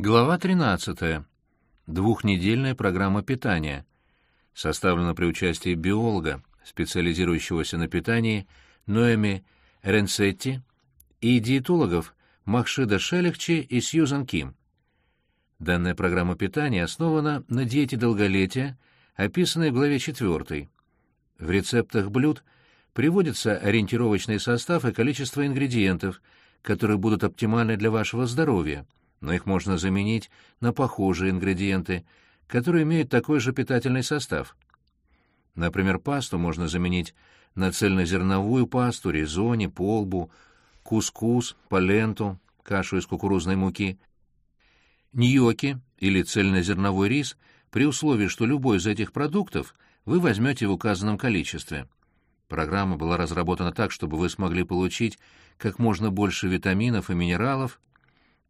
Глава 13. Двухнедельная программа питания. Составлена при участии биолога, специализирующегося на питании Ноэми Ренцетти и диетологов Махшида Шелехчи и Сьюзан Ким. Данная программа питания основана на диете долголетия, описанной в главе 4. В рецептах блюд приводится ориентировочный состав и количество ингредиентов, которые будут оптимальны для вашего здоровья – но их можно заменить на похожие ингредиенты, которые имеют такой же питательный состав. Например, пасту можно заменить на цельнозерновую пасту, ризони, полбу, кускус, поленту, кашу из кукурузной муки, ньоки или цельнозерновой рис при условии, что любой из этих продуктов вы возьмете в указанном количестве. Программа была разработана так, чтобы вы смогли получить как можно больше витаминов и минералов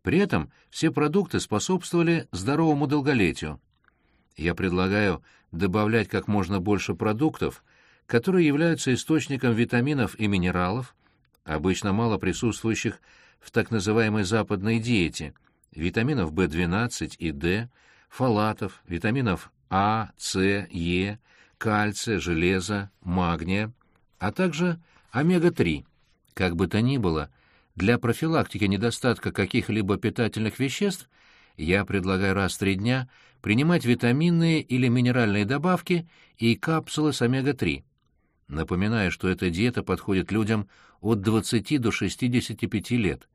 при этом все продукты способствовали здоровому долголетию. Я предлагаю добавлять как можно больше продуктов, которые являются источником витаминов и минералов, обычно мало присутствующих в так называемой западной диете, витаминов В12 и D, фолатов, витаминов А, С, Е, кальция, железа, магния, а также омега-3. Как бы то ни было, для профилактики недостатка каких-либо питательных веществ я предлагаю раз в три дня принимать витаминные или минеральные добавки и капсулы с омега-3. Напоминаю, что эта диета подходит людям от 20 до 65 лет.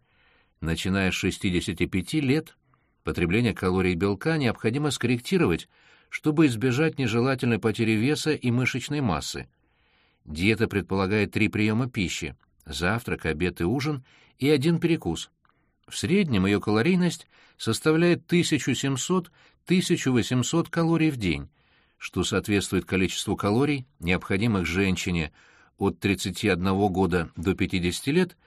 Начиная с 65 лет, потребление калорий белка необходимо скорректировать, чтобы избежать нежелательной потери веса и мышечной массы. Диета предполагает три приема пищи – завтрак, обед и ужин – и один перекус. В среднем ее калорийность составляет 1700-1800 калорий в день, что соответствует количеству калорий, необходимых женщине от 31 года до 50 лет,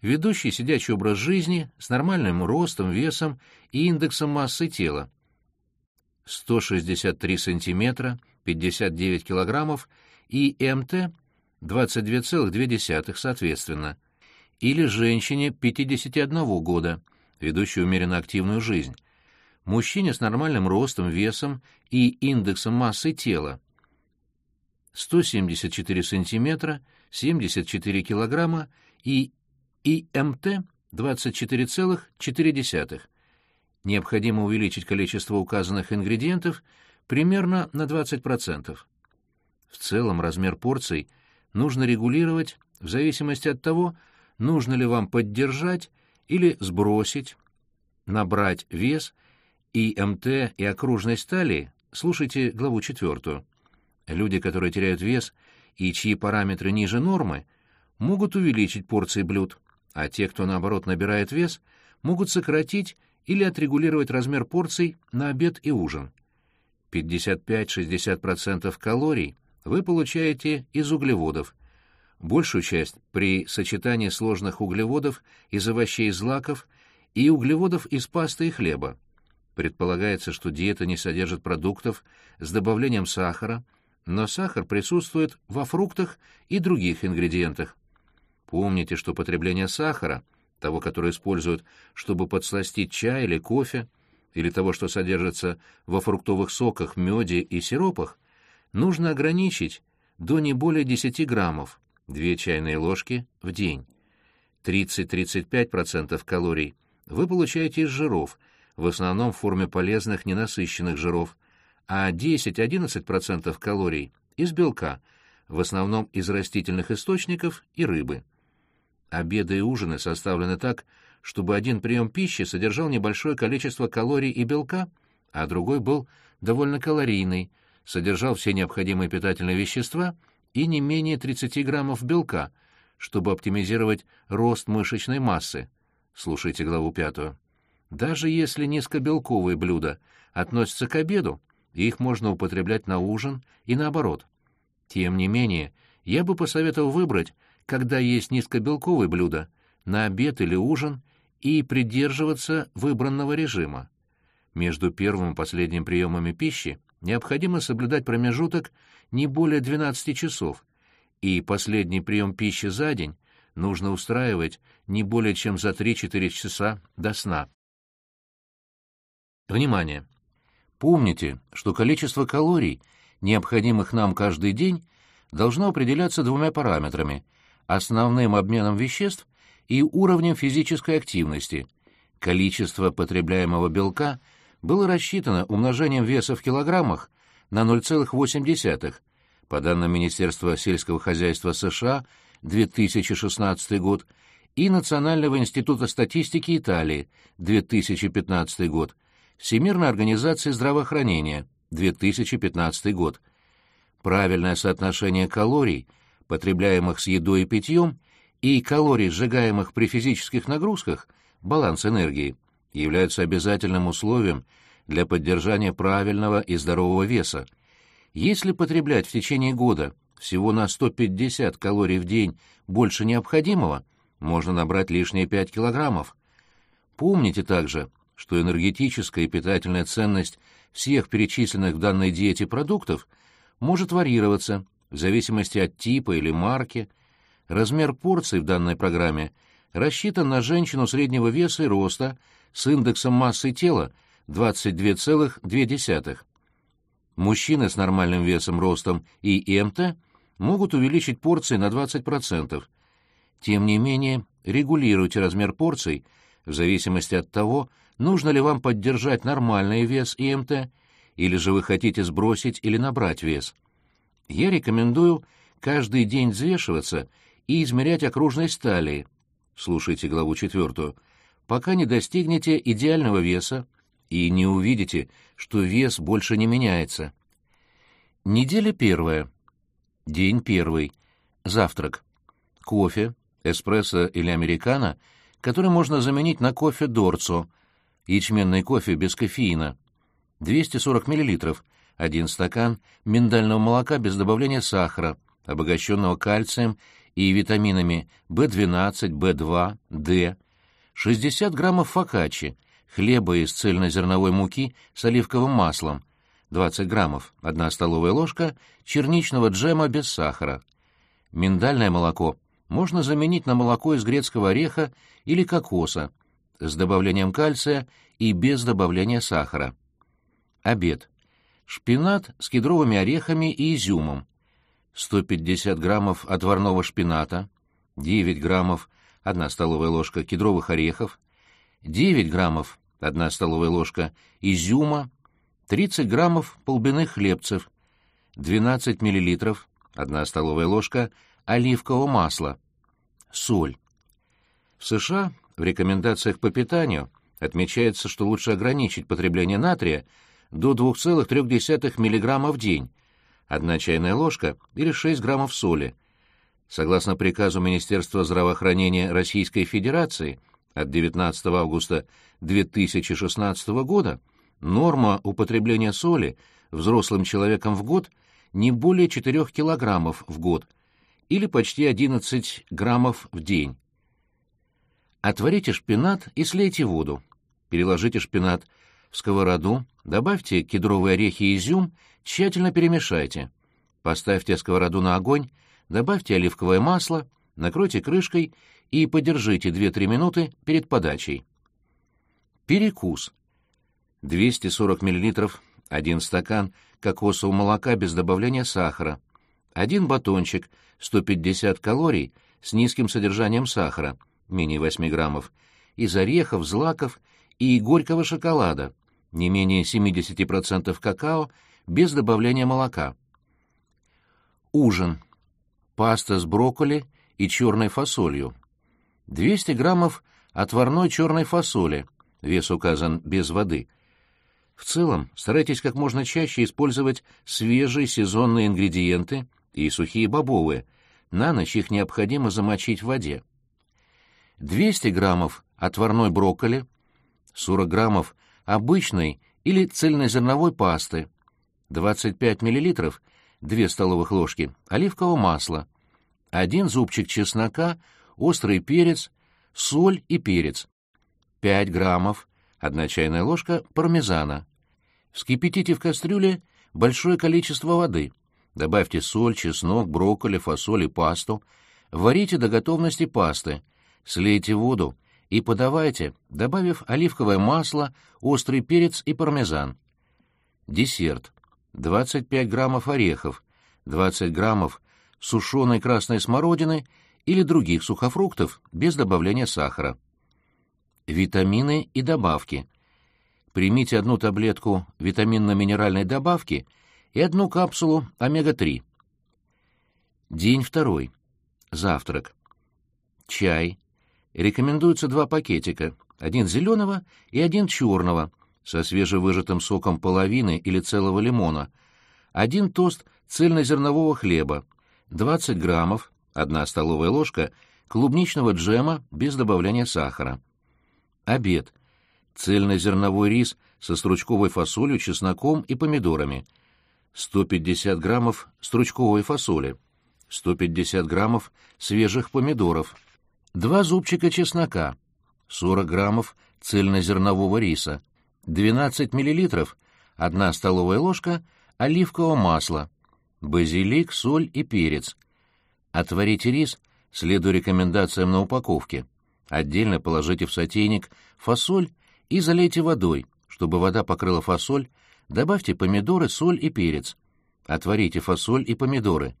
ведущей сидячий образ жизни с нормальным ростом, весом и индексом массы тела. 163 сантиметра, 59 килограммов и МТ 22,2 соответственно или женщине 51 года, ведущей умеренно активную жизнь, мужчине с нормальным ростом, весом и индексом массы тела 174 сантиметра, 74 килограмма и ИМТ 24,4. Необходимо увеличить количество указанных ингредиентов примерно на 20%. В целом размер порций нужно регулировать в зависимости от того, нужно ли вам поддержать или сбросить, набрать вес и МТ и окружной стали, слушайте главу четвертую. Люди, которые теряют вес и чьи параметры ниже нормы, могут увеличить порции блюд, а те, кто, наоборот, набирает вес, могут сократить или отрегулировать размер порций на обед и ужин. 55-60% калорий вы получаете из углеводов – большую часть при сочетании сложных углеводов из овощей и злаков и углеводов из пасты и хлеба. Предполагается, что диета не содержит продуктов с добавлением сахара, но сахар присутствует во фруктах и других ингредиентах. Помните, что потребление сахара, того, который используют, чтобы подсластить чай или кофе, или того, что содержится во фруктовых соках, меде и сиропах, нужно ограничить до не более 10 граммов, 2 чайные ложки в день. 30-35% калорий вы получаете из жиров, в основном в форме полезных ненасыщенных жиров, а 10-11% калорий из белка, в основном из растительных источников и рыбы. Обеды и ужины составлены так, чтобы один прием пищи содержал небольшое количество калорий и белка, а другой был довольно калорийный, содержал все необходимые питательные вещества и не менее 30 граммов белка, чтобы оптимизировать рост мышечной массы. Слушайте главу пятую. Даже если низкобелковые блюда относятся к обеду, их можно употреблять на ужин и наоборот. Тем не менее, я бы посоветовал выбрать, когда есть низкобелковые блюда, на обед или ужин и придерживаться выбранного режима. Между первым и последним приемами пищи необходимо соблюдать промежуток не более 12 часов, и последний прием пищи за день нужно устраивать не более чем за 3-4 часа до сна. Внимание! Помните, что количество калорий, необходимых нам каждый день, должно определяться двумя параметрами – основным обменом веществ и уровнем физической активности. Количество потребляемого белка было рассчитано умножением веса в килограммах на 0,8. По данным Министерства сельского хозяйства США, 2016 год, и Национального института статистики Италии, 2015 год, Всемирной организации здравоохранения, 2015 год. Правильное соотношение калорий, потребляемых с едой и питьем, и калорий, сжигаемых при физических нагрузках, баланс энергии, являются обязательным условием для поддержания правильного и здорового веса. Если потреблять в течение года всего на 150 калорий в день больше необходимого, можно набрать лишние 5 килограммов. Помните также, что энергетическая и питательная ценность всех перечисленных в данной диете продуктов может варьироваться в зависимости от типа или марки. Размер порций в данной программе рассчитан на женщину среднего веса и роста с индексом массы тела 22,2. Мужчины с нормальным весом, ростом и МТ могут увеличить порции на 20%. Тем не менее, регулируйте размер порций в зависимости от того, нужно ли вам поддержать нормальный вес и МТ, или же вы хотите сбросить или набрать вес. Я рекомендую каждый день взвешиваться и измерять окружность талии. Слушайте главу четвертую. Пока не достигнете идеального веса и не увидите, что вес больше не меняется. Неделя первая. День первый. Завтрак. Кофе, эспрессо или американо, который можно заменить на кофе Дорцо, ячменный кофе без кофеина. 240 мл, один стакан миндального молока без добавления сахара, обогащенного кальцием и витаминами В12, В2, D, 60 граммов фокаччи, хлеба из цельнозерновой муки с оливковым маслом, 20 граммов, 1 столовая ложка черничного джема без сахара. Миндальное молоко можно заменить на молоко из грецкого ореха или кокоса с добавлением кальция и без добавления сахара. Обед. Шпинат с кедровыми орехами и изюмом. 150 граммов отварного шпината, 9 граммов 1 столовая ложка кедровых орехов, 9 граммов 1 столовая ложка изюма, 30 граммов полбяных хлебцев, 12 миллилитров 1 столовая ложка оливкового масла, соль. В США в рекомендациях по питанию отмечается, что лучше ограничить потребление натрия до 2,3 мг в день, одна чайная ложка или 6 граммов соли. Согласно приказу Министерства здравоохранения Российской Федерации от 19 августа 2016 года, норма употребления соли взрослым человеком в год не более 4 килограммов в год, или почти 11 граммов в день. Отварите шпинат и слейте воду. Переложите шпинат в сковороду, добавьте кедровые орехи и изюм, тщательно перемешайте. Поставьте сковороду на огонь, добавьте оливковое масло, накройте крышкой и подержите 2-3 минуты перед подачей. Перекус. 240 мл, 1 стакан кокосового молока без добавления сахара, один батончик, 150 калорий с низким содержанием сахара, менее 8 граммов, из орехов, злаков и горького шоколада, не менее 70% какао, без добавления молока. Ужин. Паста с брокколи и черной фасолью. 200 граммов отварной черной фасоли, вес указан без воды. В целом, старайтесь как можно чаще использовать свежие сезонные ингредиенты и сухие бобовые. На ночь их необходимо замочить в воде. 200 граммов отварной брокколи, 40 граммов обычной или цельнозерновой пасты, 25 миллилитров, 2 столовых ложки оливкового масла, 1 зубчик чеснока, острый перец, соль и перец, 5 граммов, 1 чайная ложка пармезана. Вскипятите в кастрюле большое количество воды – Добавьте соль, чеснок, брокколи, фасоль и пасту. Варите до готовности пасты. Слейте воду и подавайте, добавив оливковое масло, острый перец и пармезан. Десерт. 25 граммов орехов, 20 граммов сушеной красной смородины или других сухофруктов без добавления сахара. Витамины и добавки. Примите одну таблетку витаминно-минеральной добавки и одну капсулу омега-3. День второй. Завтрак. Чай. Рекомендуется два пакетика, один зеленого и один черного, со свежевыжатым соком половины или целого лимона, один тост цельнозернового хлеба, 20 граммов, одна столовая ложка клубничного джема без добавления сахара. Обед. Цельнозерновой рис со стручковой фасолью, чесноком и помидорами. 150 граммов стручковой фасоли. 150 граммов свежих помидоров. Два зубчика чеснока. 40 граммов цельнозернового риса. 12 миллилитров, одна столовая ложка оливкового масла, базилик, соль и перец. Отварите рис, следуя рекомендациям на упаковке. Отдельно положите в сотейник фасоль и залейте водой, чтобы вода покрыла фасоль, добавьте помидоры, соль и перец. Отварите фасоль и помидоры.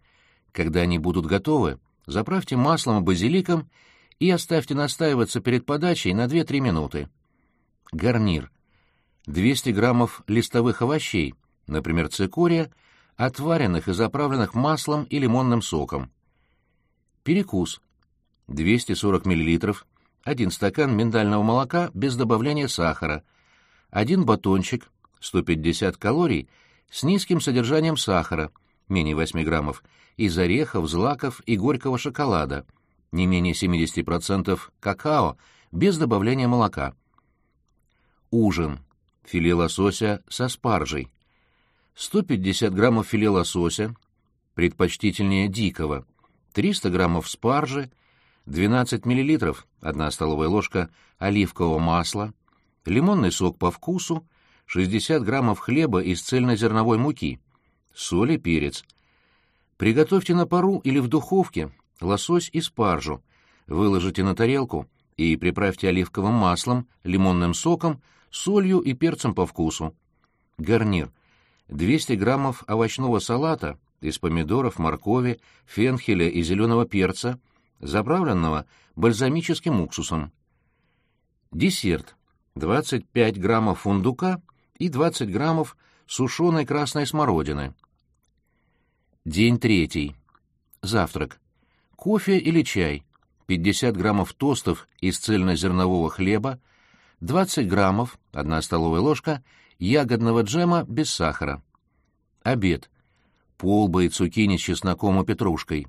Когда они будут готовы, заправьте маслом и базиликом и оставьте настаиваться перед подачей на 2-3 минуты. Гарнир. 200 граммов листовых овощей, например, цикория, отваренных и заправленных маслом и лимонным соком. Перекус. 240 миллилитров, 1 стакан миндального молока без добавления сахара, 1 батончик, 150 калорий с низким содержанием сахара, менее 8 граммов, из орехов, злаков и горького шоколада, не менее 70% какао без добавления молока. Ужин филе лосося со спаржей, 150 граммов филе лосося, предпочтительнее дикого, 300 граммов спаржи, 12 миллилитров, 1 столовая ложка оливкового масла, лимонный сок по вкусу, 60 граммов хлеба из цельнозерновой муки, соль и перец. Приготовьте на пару или в духовке лосось и спаржу, выложите на тарелку и приправьте оливковым маслом, лимонным соком, солью и перцем по вкусу. Гарнир. 200 граммов овощного салата из помидоров, моркови, фенхеля и зеленого перца, заправленного бальзамическим уксусом. Десерт. 25 граммов фундука и 20 граммов сушеной красной смородины. День третий. Завтрак. Кофе или чай. 50 граммов тостов из цельнозернового хлеба, 20 граммов, 1 столовая ложка, ягодного джема без сахара. Обед. Полбы и цукини с чесноком и петрушкой.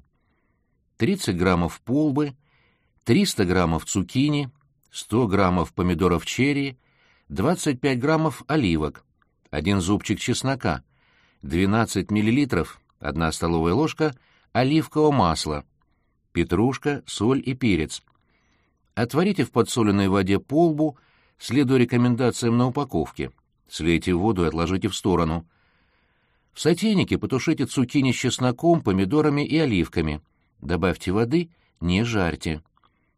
30 граммов полбы, 300 граммов цукини, 100 граммов помидоров черри, 25 граммов оливок, 1 зубчик чеснока, 12 миллилитров, 1 столовая ложка оливкового масла, петрушка, соль и перец. Отварите в подсоленной воде полбу следуя рекомендациям на упаковке. Слейте воду и отложите в сторону. В сотейнике потушите цукини с чесноком, помидорами и оливками. Добавьте воды, не жарьте.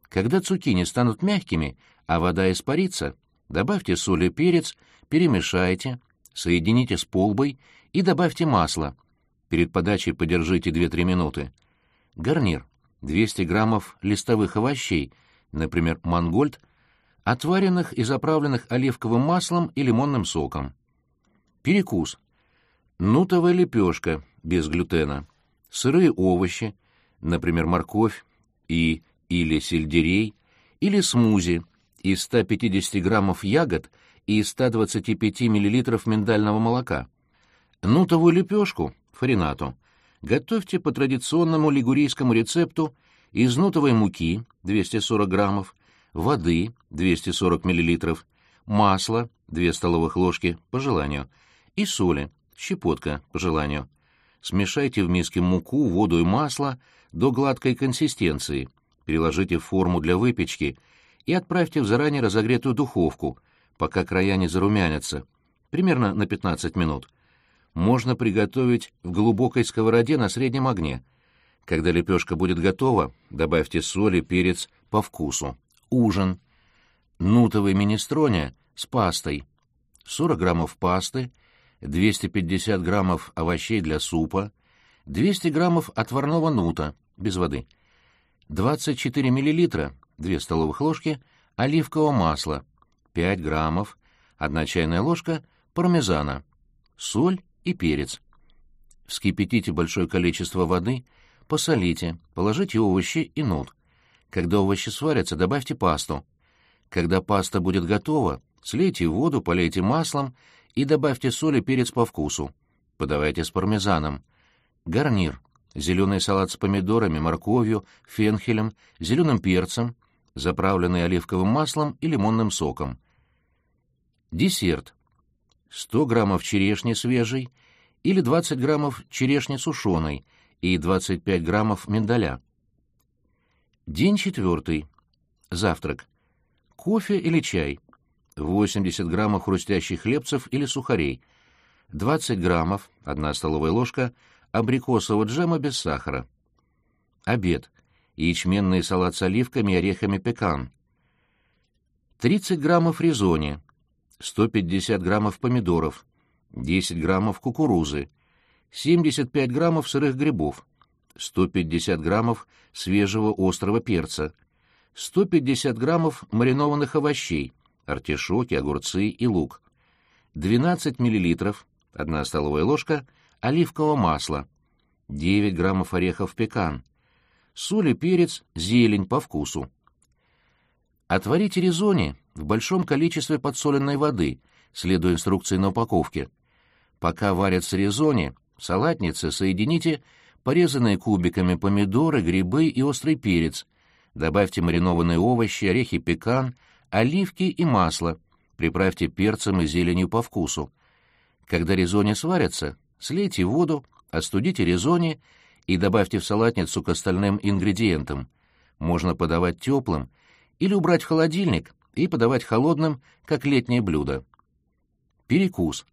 Когда цукини станут мягкими, а вода испарится, добавьте соль и перец, перемешайте, соедините с полбой и добавьте масло. Перед подачей подержите 2-3 минуты. Гарнир. 200 граммов листовых овощей, например, мангольд, отваренных и заправленных оливковым маслом и лимонным соком. Перекус. Нутовая лепешка без глютена. Сырые овощи, например, морковь и или сельдерей, или смузи из 150 граммов ягод и 125 миллилитров миндального молока. Нутовую лепешку, фаринату, готовьте по традиционному лигурийскому рецепту из нутовой муки 240 граммов, воды 240 мл, масла 2 столовых ложки по желанию и соли, щепотка по желанию. Смешайте в миске муку, воду и масло до гладкой консистенции, переложите в форму для выпечки и отправьте в заранее разогретую духовку, пока края не зарумянятся, примерно на 15 минут. Можно приготовить в глубокой сковороде на среднем огне. Когда лепешка будет готова, добавьте соль и перец по вкусу ужин. нутовый министроне с пастой, 40 граммов пасты, 250 граммов овощей для супа, 200 граммов отварного нута, без воды, 24 миллилитра, 2 столовых ложки, оливкового масла, 5 граммов, 1 чайная ложка пармезана, соль и перец. Вскипятите большое количество воды, посолите, положите овощи и нут. Когда овощи сварятся, добавьте пасту. Когда паста будет готова, слейте воду, полейте маслом и добавьте соль и перец по вкусу. Подавайте с пармезаном. Гарнир. Зеленый салат с помидорами, морковью, фенхелем, зеленым перцем, заправленный оливковым маслом и лимонным соком. Десерт. 100 граммов черешни свежей или 20 граммов черешни сушеной и 25 граммов миндаля. День четвертый. Завтрак. Кофе или чай. 80 граммов хрустящих хлебцев или сухарей. 20 граммов, 1 столовая ложка, абрикосового джема без сахара. Обед. Ячменный салат с оливками и орехами пекан. 30 граммов ризони. 150 граммов помидоров. 10 граммов кукурузы. 75 граммов сырых грибов. 150 граммов свежего острого перца. 150 граммов маринованных овощей, артишоки, огурцы и лук. 12 миллилитров, 1 столовая ложка, оливкового масла, 9 граммов орехов пекан, соль и перец, зелень по вкусу. Отварите ризони в большом количестве подсоленной воды, следуя инструкции на упаковке. Пока варятся ризони, салатнице соедините порезанные кубиками помидоры, грибы и острый перец. Добавьте маринованные овощи, орехи пекан, оливки и масло. Приправьте перцем и зеленью по вкусу. Когда ризони сварятся, Слейте воду, остудите ризони и добавьте в салатницу к остальным ингредиентам. Можно подавать теплым или убрать в холодильник и подавать холодным, как летнее блюдо. Перекус.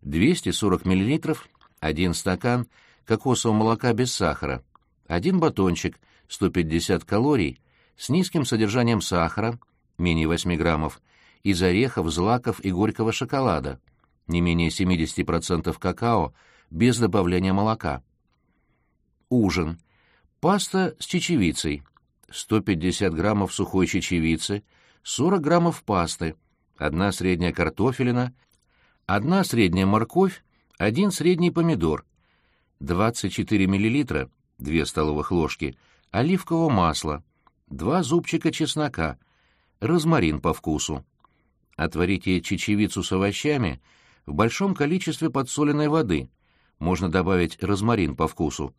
240 мл, 1 стакан кокосового молока без сахара, 1 батончик, 150 калорий, с низким содержанием сахара, менее 8 граммов, из орехов, злаков и горького шоколада, не менее 70% какао, без добавления молока. Ужин. Паста с чечевицей. 150 граммов сухой чечевицы, 40 граммов пасты, одна средняя картофелина, одна средняя морковь, один средний помидор, 24 миллилитра, 2 столовых ложки, оливкового масла, 2 зубчика чеснока, розмарин по вкусу. Отварите чечевицу с овощами – в большом количестве подсоленной воды. Можно добавить розмарин по вкусу.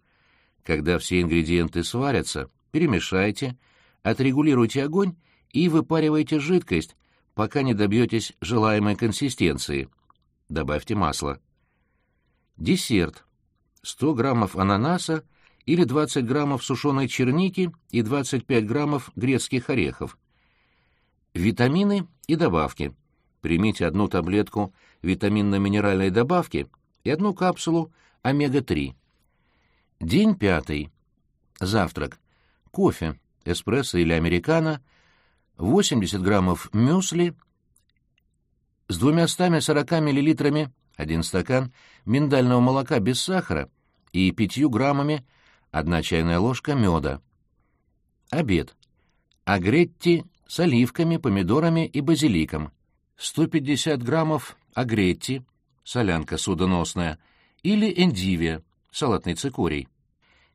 Когда все ингредиенты сварятся, перемешайте, отрегулируйте огонь и выпаривайте жидкость, пока не добьетесь желаемой консистенции. Добавьте масло. Десерт. 100 граммов ананаса или 20 граммов сушеной черники и 25 граммов грецких орехов. Витамины и добавки. Примите одну таблетку витаминно-минеральной добавки и одну капсулу омега-3. День пятый. Завтрак. Кофе, эспрессо или американо, 80 граммов мюсли с 240 миллилитрами, один стакан миндального молока без сахара и 5 граммами, одна чайная ложка меда. Обед. Агретти с оливками, помидорами и базиликом. 150 граммов агретти, солянка судоносная, или эндивия, салатный цикорий.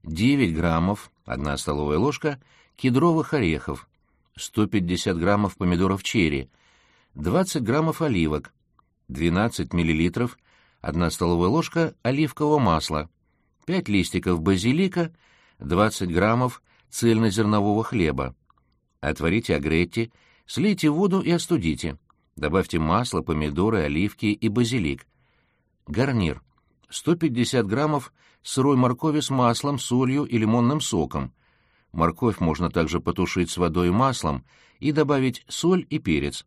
9 граммов, 1 столовая ложка, кедровых орехов, 150 граммов помидоров черри, 20 граммов оливок, 12 миллилитров, 1 столовая ложка оливкового масла, 5 листиков базилика, 20 граммов цельнозернового хлеба. Отварите агретти, слейте воду и остудите. Добавьте масло, помидоры, оливки и базилик. Гарнир. 150 граммов сырой моркови с маслом, солью и лимонным соком. Морковь можно также потушить с водой и маслом и добавить соль и перец.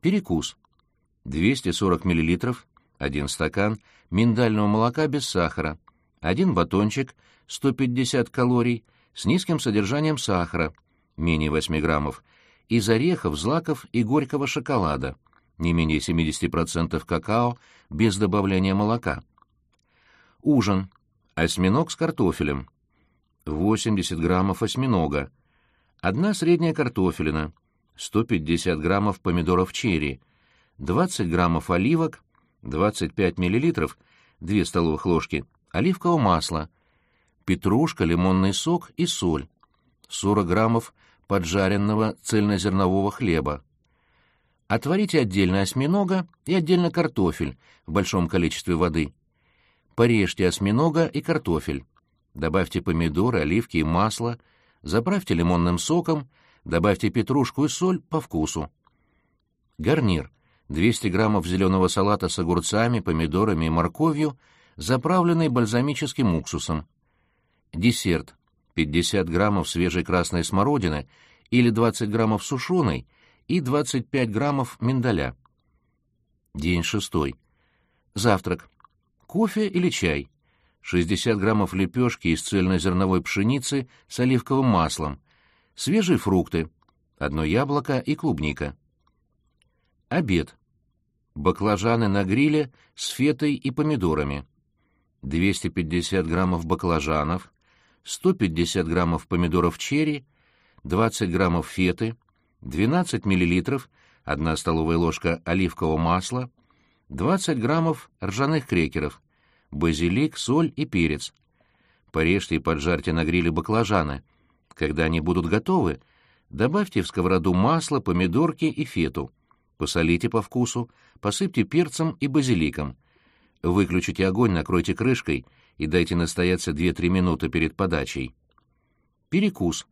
Перекус. 240 мл, 1 стакан миндального молока без сахара, 1 батончик, 150 калорий, с низким содержанием сахара, менее 8 граммов, из орехов, злаков и горького шоколада, не менее 70% какао без добавления молока. Ужин. Осьминог с картофелем. 80 граммов осьминога. Одна средняя картофелина. 150 граммов помидоров черри. 20 граммов оливок. 25 миллилитров, 2 столовых ложки, оливкового масла. Петрушка, лимонный сок и соль. 40 граммов поджаренного цельнозернового хлеба. Отварите отдельно осьминога и отдельно картофель в большом количестве воды. Порежьте осьминога и картофель. Добавьте помидоры, оливки и масло, заправьте лимонным соком, добавьте петрушку и соль по вкусу. Гарнир. 200 граммов зеленого салата с огурцами, помидорами и морковью, заправленный бальзамическим уксусом. Десерт. 50 граммов свежей красной смородины или 20 граммов сушеной и 25 граммов миндаля. День шестой. Завтрак. Кофе или чай. 60 граммов лепешки из цельнозерновой пшеницы с оливковым маслом. Свежие фрукты. Одно яблоко и клубника. Обед. Баклажаны на гриле с фетой и помидорами. 250 граммов баклажанов, 150 граммов помидоров черри, 20 граммов феты, 12 миллилитров, 1 столовая ложка оливкового масла, 20 граммов ржаных крекеров, базилик, соль и перец. Порежьте и поджарьте на гриле баклажаны. Когда они будут готовы, добавьте в сковороду масло, помидорки и фету. Посолите по вкусу, посыпьте перцем и базиликом. Выключите огонь, накройте крышкой и дайте настояться 2-3 минуты перед подачей. Перекус.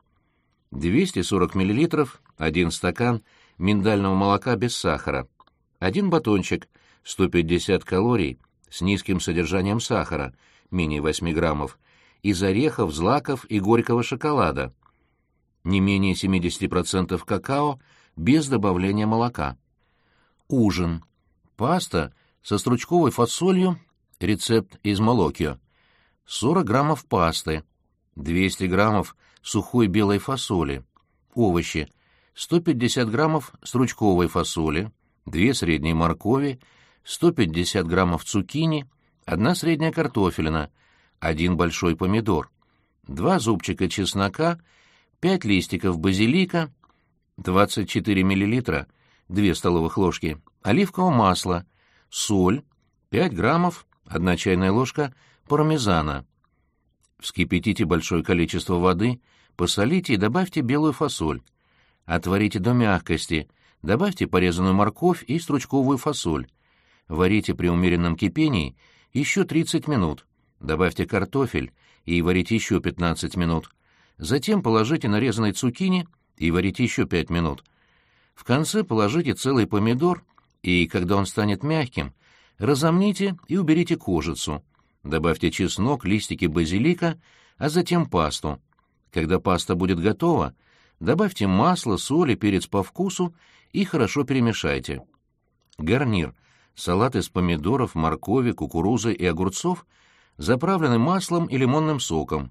240 мл, 1 стакан миндального молока без сахара, 1 батончик, 150 калорий с низким содержанием сахара, менее 8 граммов, из орехов, злаков и горького шоколада, не менее 70% какао без добавления молока. Ужин. Паста со стручковой фасолью, рецепт из Молокио. 40 граммов пасты, 200 граммов сухой белой фасоли, овощи, 150 граммов стручковой фасоли, 2 средние моркови, 150 граммов цукини, 1 средняя картофелина, 1 большой помидор, 2 зубчика чеснока, 5 листиков базилика, 24 миллилитра, 2 столовых ложки, оливкового масла, соль, 5 граммов, 1 чайная ложка пармезана. Вскипятите большое количество воды, посолите и добавьте белую фасоль. Отварите до мягкости, добавьте порезанную морковь и стручковую фасоль. Варите при умеренном кипении еще 30 минут. Добавьте картофель и варите еще 15 минут. Затем положите нарезанной цукини и варите еще 5 минут. В конце положите целый помидор и, когда он станет мягким, разомните и уберите кожицу. Добавьте чеснок, листики базилика, а затем пасту. Когда паста будет готова, добавьте масло, соль и перец по вкусу и хорошо перемешайте. Гарнир. Салат из помидоров, моркови, кукурузы и огурцов, заправленный маслом и лимонным соком.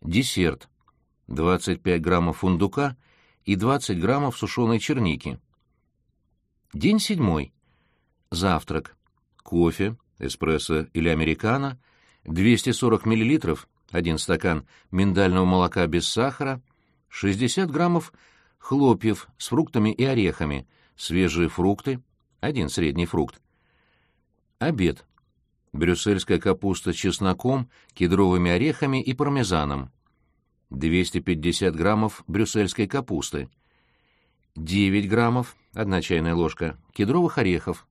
Десерт. 25 граммов фундука и 20 граммов сушеной черники. День седьмой. Завтрак. Кофе, эспрессо или американо, 240 мл, один стакан миндального молока без сахара, 60 граммов хлопьев с фруктами и орехами, свежие фрукты, один средний фрукт. Обед. Брюссельская капуста с чесноком, кедровыми орехами и пармезаном. 250 граммов брюссельской капусты. 9 граммов, одна чайная ложка, кедровых орехов.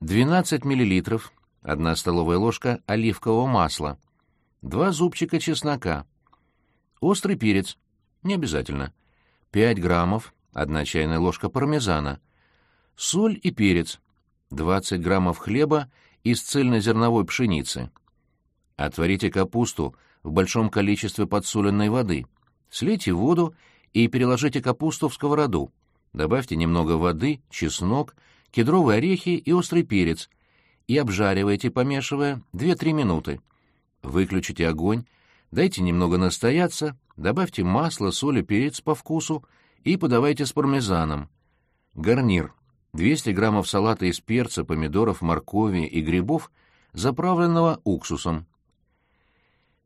12 миллилитров, одна столовая ложка оливкового масла, два зубчика чеснока, острый перец, не обязательно, 5 граммов, одна чайная ложка пармезана, соль и перец, 20 граммов хлеба из цельнозерновой пшеницы. Отварите капусту в большом количестве подсоленной воды, слейте воду и переложите капусту в сковороду. Добавьте немного воды, чеснок, кедровые орехи и острый перец и обжаривайте, помешивая, 2-3 минуты. Выключите огонь, дайте немного настояться, добавьте масло, соль и перец по вкусу и подавайте с пармезаном. Гарнир. 200 граммов салата из перца, помидоров, моркови и грибов, заправленного уксусом.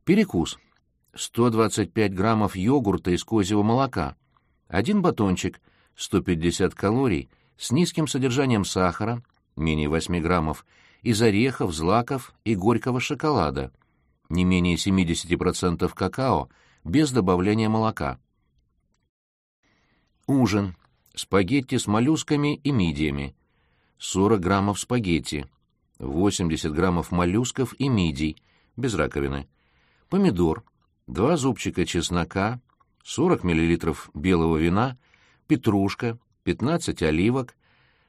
Перекус. 125 граммов йогурта из козьего молока, один батончик, 150 калорий, с низким содержанием сахара, менее 8 граммов, из орехов, злаков и горького шоколада, не менее 70% какао, без добавления молока. Ужин. Спагетти с моллюсками и мидиями. 40 граммов спагетти. 80 граммов моллюсков и мидий, без раковины. Помидор. 2 зубчика чеснока. 40 мл белого вина. Петрушка. 15 оливок.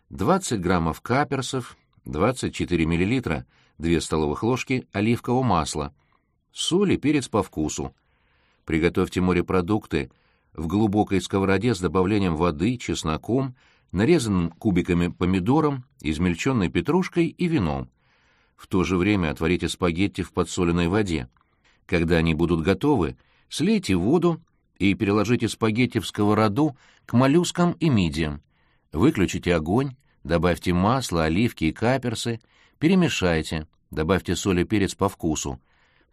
20 граммов каперсов. 24 мл, 2 столовых ложки оливкового масла, соль и перец по вкусу. Приготовьте морепродукты в глубокой сковороде с добавлением воды, чесноком, нарезанным кубиками помидором, измельченной петрушкой и вином. В то же время отварите спагетти в подсоленной воде. Когда они будут готовы, слейте воду и переложите спагетти в сковороду к моллюскам и мидиям. Выключите огонь, Добавьте масло, оливки и каперсы, перемешайте, добавьте соль и перец по вкусу.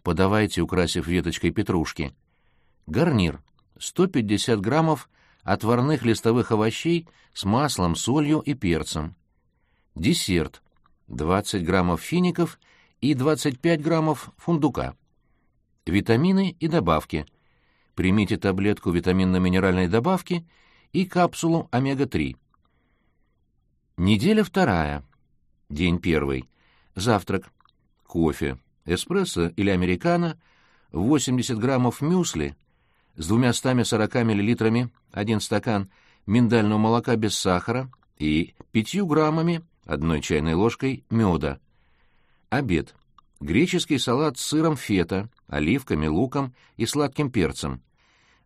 Подавайте, украсив веточкой петрушки. Гарнир. 150 граммов отварных листовых овощей с маслом, солью и перцем. Десерт. 20 граммов фиников и 25 граммов фундука. Витамины и добавки. Примите таблетку витаминно-минеральной добавки и капсулу омега-3. Неделя вторая. День первый. Завтрак. Кофе. Эспрессо или американо. 80 граммов мюсли. С 240 миллилитрами один стакан миндального молока без сахара и 5 граммами, одной чайной ложкой, меда. Обед. Греческий салат с сыром фета, оливками, луком и сладким перцем.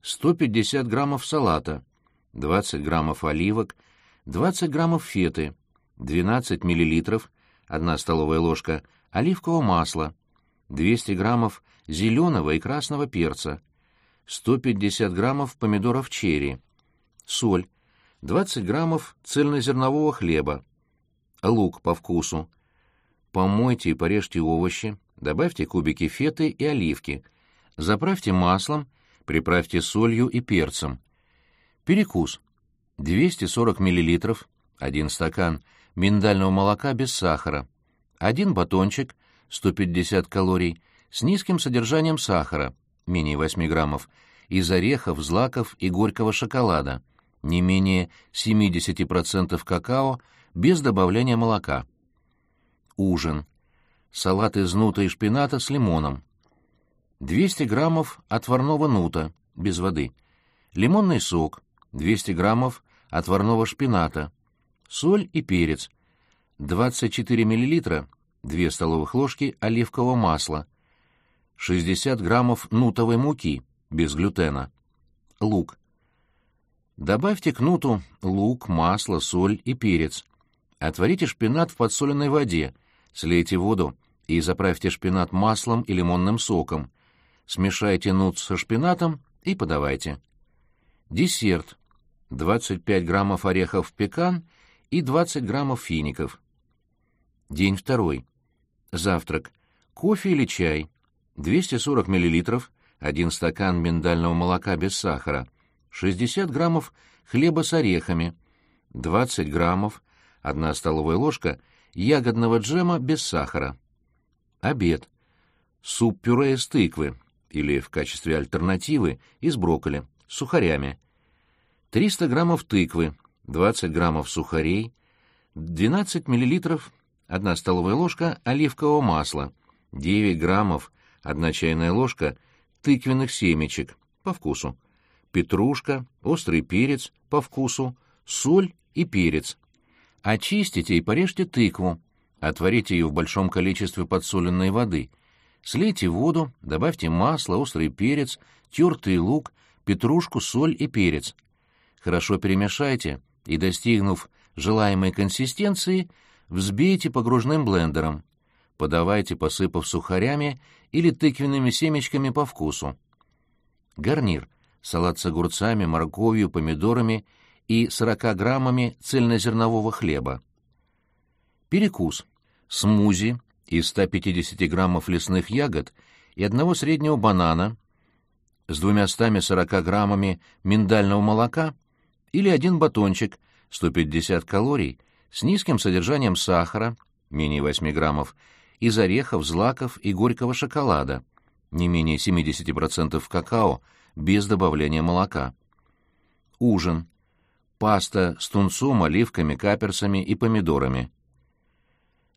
150 граммов салата. 20 граммов оливок, 20 граммов феты, 12 миллилитров, 1 столовая ложка оливкового масла, 200 граммов зеленого и красного перца, 150 граммов помидоров черри, соль, 20 граммов цельнозернового хлеба, лук по вкусу. Помойте и порежьте овощи, добавьте кубики феты и оливки, заправьте маслом, приправьте солью и перцем. Перекус. 240 мл, один стакан миндального молока без сахара, один батончик, 150 калорий, с низким содержанием сахара, менее 8 граммов, из орехов, злаков и горького шоколада, не менее 70% какао, без добавления молока. Ужин. Салат из нута и шпината с лимоном. 200 граммов отварного нута, без воды. Лимонный сок, 200 граммов отварного шпината, соль и перец, 24 миллилитра, 2 столовых ложки оливкового масла, 60 граммов нутовой муки, без глютена, лук. Добавьте к нуту лук, масло, соль и перец. Отварите шпинат в подсоленной воде, слейте воду и заправьте шпинат маслом и лимонным соком. Смешайте нут со шпинатом и подавайте. Десерт. 25 граммов орехов пекан и 20 граммов фиников. День второй. Завтрак. Кофе или чай. 240 миллилитров, один стакан миндального молока без сахара, 60 граммов хлеба с орехами, 20 граммов, одна столовая ложка ягодного джема без сахара. Обед. Суп-пюре из тыквы или в качестве альтернативы из брокколи с сухарями. 300 граммов тыквы, 20 граммов сухарей, 12 миллилитров, 1 столовая ложка оливкового масла, 9 граммов, 1 чайная ложка тыквенных семечек по вкусу, петрушка, острый перец по вкусу, соль и перец. Очистите и порежьте тыкву, отварите ее в большом количестве подсоленной воды, слейте воду, добавьте масло, острый перец, тертый лук, петрушку, соль и перец хорошо перемешайте и, достигнув желаемой консистенции, взбейте погружным блендером. Подавайте, посыпав сухарями или тыквенными семечками по вкусу. Гарнир. салат с огурцами, морковью, помидорами и 40 граммами цельнозернового хлеба. Перекус. Смузи из 150 граммов лесных ягод и одного среднего банана с 240 граммами миндального молока или один батончик, 150 калорий, с низким содержанием сахара, менее 8 граммов, из орехов, злаков и горького шоколада, не менее 70% какао, без добавления молока. Ужин. Паста с тунцом, оливками, каперсами и помидорами.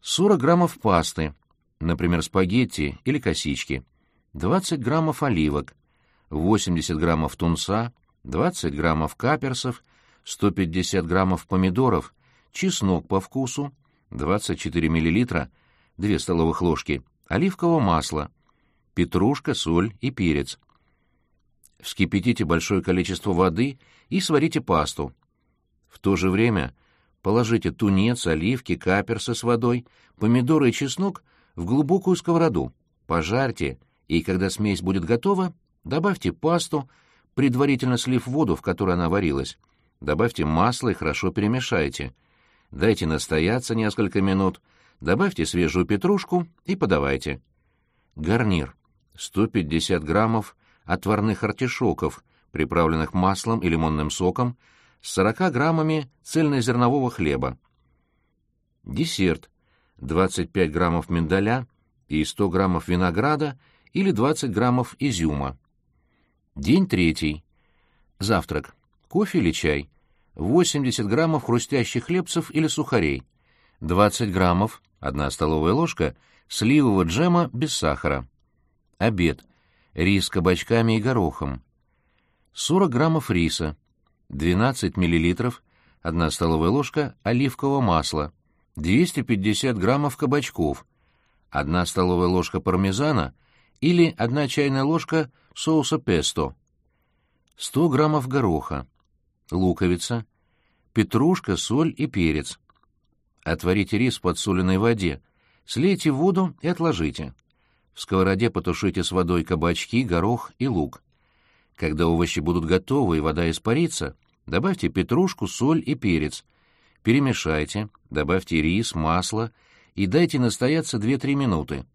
40 граммов пасты, например, спагетти или косички, 20 граммов оливок, 80 граммов тунца, 20 граммов каперсов, 150 граммов помидоров, чеснок по вкусу, 24 миллилитра, 2 столовых ложки, оливкового масла, петрушка, соль и перец. Вскипятите большое количество воды и сварите пасту. В то же время положите тунец, оливки, каперсы с водой, помидоры и чеснок в глубокую сковороду, пожарьте, и когда смесь будет готова, добавьте пасту, предварительно слив воду, в которой она варилась. Добавьте масло и хорошо перемешайте. Дайте настояться несколько минут, добавьте свежую петрушку и подавайте. Гарнир. 150 граммов отварных артишоков, приправленных маслом и лимонным соком, с 40 граммами цельнозернового хлеба. Десерт. 25 граммов миндаля и 100 граммов винограда или 20 граммов изюма. День третий. Завтрак. Кофе или чай. 80 граммов хрустящих хлебцев или сухарей. 20 граммов, 1 столовая ложка, сливового джема без сахара. Обед. Рис с кабачками и горохом. 40 граммов риса. 12 миллилитров, 1 столовая ложка оливкового масла. 250 граммов кабачков. 1 столовая ложка пармезана или 1 чайная ложка соуса песто. 100 граммов гороха луковица, петрушка, соль и перец. Отварите рис в подсоленной воде, слейте воду и отложите. В сковороде потушите с водой кабачки, горох и лук. Когда овощи будут готовы и вода испарится, добавьте петрушку, соль и перец. Перемешайте, добавьте рис, масло и дайте настояться 2-3 минуты.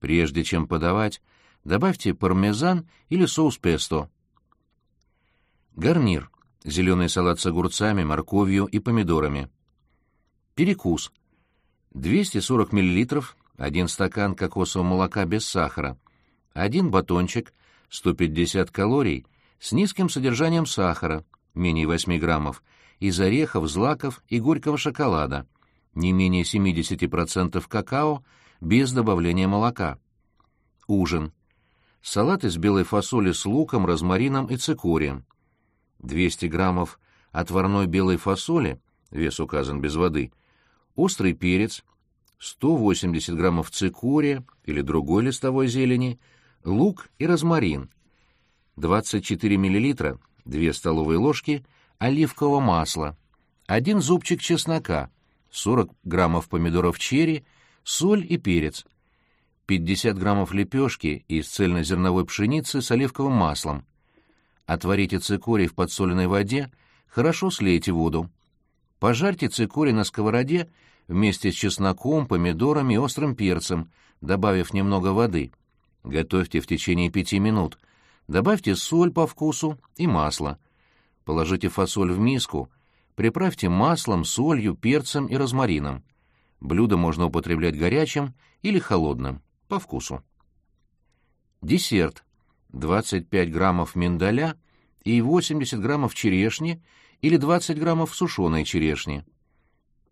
Прежде чем подавать, добавьте пармезан или соус песто. Гарнир зеленый салат с огурцами, морковью и помидорами. Перекус. 240 мл, один стакан кокосового молока без сахара, один батончик, 150 калорий, с низким содержанием сахара, менее 8 граммов, из орехов, злаков и горького шоколада, не менее 70% какао, без добавления молока. Ужин. Салат из белой фасоли с луком, розмарином и цикорием. 200 граммов отварной белой фасоли, вес указан без воды, острый перец, 180 граммов цикория или другой листовой зелени, лук и розмарин, 24 миллилитра, 2 столовые ложки оливкового масла, один зубчик чеснока, 40 граммов помидоров черри, соль и перец, 50 граммов лепешки из цельнозерновой пшеницы с оливковым маслом, Отварите цикорий в подсоленной воде, хорошо слейте воду. Пожарьте цикорий на сковороде вместе с чесноком, помидорами и острым перцем, добавив немного воды. Готовьте в течение пяти минут. Добавьте соль по вкусу и масло. Положите фасоль в миску, приправьте маслом, солью, перцем и розмарином. Блюдо можно употреблять горячим или холодным, по вкусу. Десерт. 25 граммов миндаля и 80 граммов черешни или 20 граммов сушеной черешни.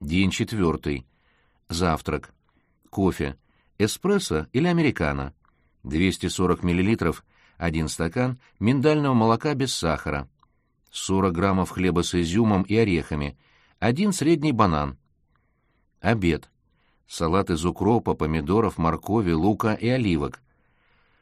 День четвертый. Завтрак. Кофе. Эспрессо или американо. 240 миллилитров, один стакан миндального молока без сахара. 40 граммов хлеба с изюмом и орехами. Один средний банан. Обед. Салат из укропа, помидоров, моркови, лука и оливок.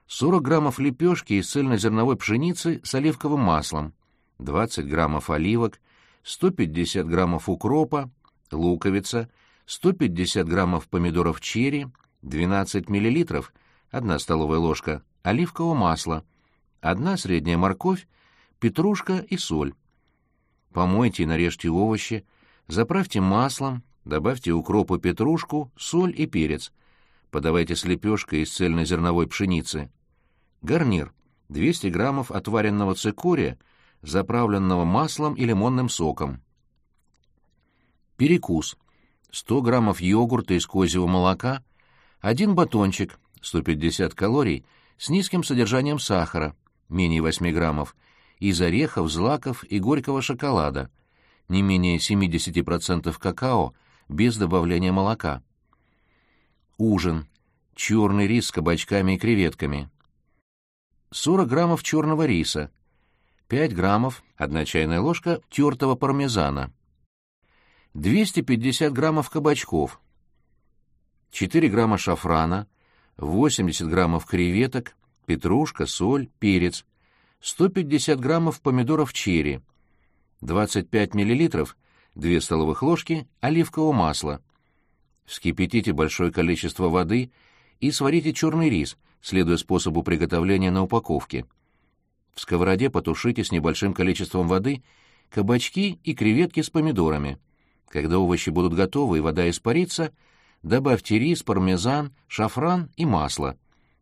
40 граммов лепешки из цельнозерновой пшеницы с оливковым маслом, 20 граммов оливок, 150 граммов укропа, луковица, 150 граммов помидоров черри, 12 миллилитров, 1 столовая ложка оливкового масла, 1 средняя морковь, петрушка и соль. Помойте и нарежьте овощи, заправьте маслом, добавьте укроп и петрушку, соль и перец. Подавайте с лепешкой из цельнозерновой пшеницы. Гарнир. 200 граммов отваренного цикория, заправленного маслом и лимонным соком. Перекус. 100 граммов йогурта из козьего молока, один батончик, 150 калорий, с низким содержанием сахара, менее 8 граммов, из орехов, злаков и горького шоколада, не менее 70% какао, без добавления молока. Ужин. Черный рис с кабачками и креветками. 40 граммов черного риса. 5 граммов, 1 чайная ложка тертого пармезана. 250 граммов кабачков. 4 грамма шафрана. 80 граммов креветок, петрушка, соль, перец. 150 граммов помидоров черри. 25 миллилитров 2 столовых ложки оливкового масла. Вскипятите большое количество воды и сварите черный рис, следуя способу приготовления на упаковке. В сковороде потушите с небольшим количеством воды кабачки и креветки с помидорами. Когда овощи будут готовы и вода испарится, добавьте рис, пармезан, шафран и масло.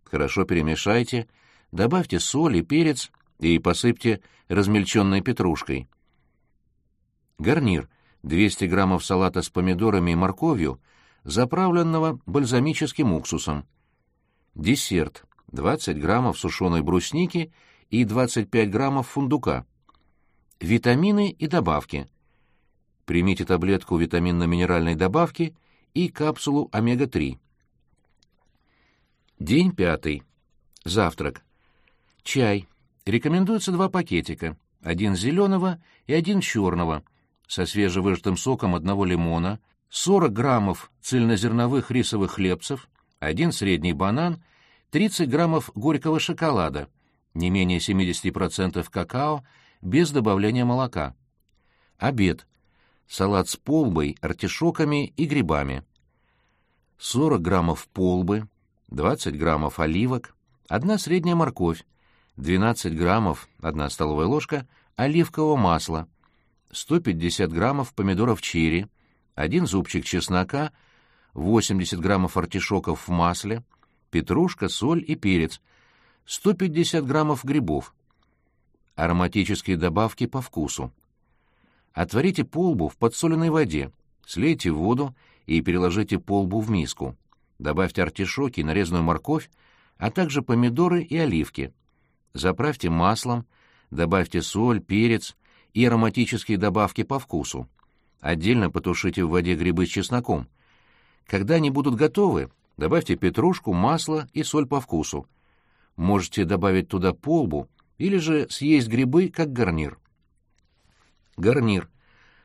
Хорошо перемешайте, добавьте соль и перец и посыпьте размельченной петрушкой. Гарнир. 200 граммов салата с помидорами и морковью, заправленного бальзамическим уксусом. Десерт. 20 граммов сушеной брусники и 25 граммов фундука. Витамины и добавки. Примите таблетку витаминно-минеральной добавки и капсулу омега-3. День пятый. Завтрак. Чай. Рекомендуется два пакетика. Один зеленого и один черного, со свежевыжатым соком одного лимона, 40 граммов цельнозерновых рисовых хлебцев, один средний банан, 30 граммов горького шоколада, не менее 70% какао, без добавления молока. Обед. Салат с полбой, артишоками и грибами. 40 граммов полбы, 20 граммов оливок, одна средняя морковь, 12 граммов, одна столовая ложка оливкового масла, 150 граммов помидоров черри, один зубчик чеснока, 80 граммов артишоков в масле, петрушка, соль и перец, 150 граммов грибов. Ароматические добавки по вкусу. Отварите полбу в подсоленной воде, слейте воду и переложите полбу в миску. Добавьте артишоки, нарезанную морковь, а также помидоры и оливки. Заправьте маслом, добавьте соль, перец и ароматические добавки по вкусу. Отдельно потушите в воде грибы с чесноком. Когда они будут готовы, добавьте петрушку, масло и соль по вкусу. Можете добавить туда полбу или же съесть грибы как гарнир. Гарнир.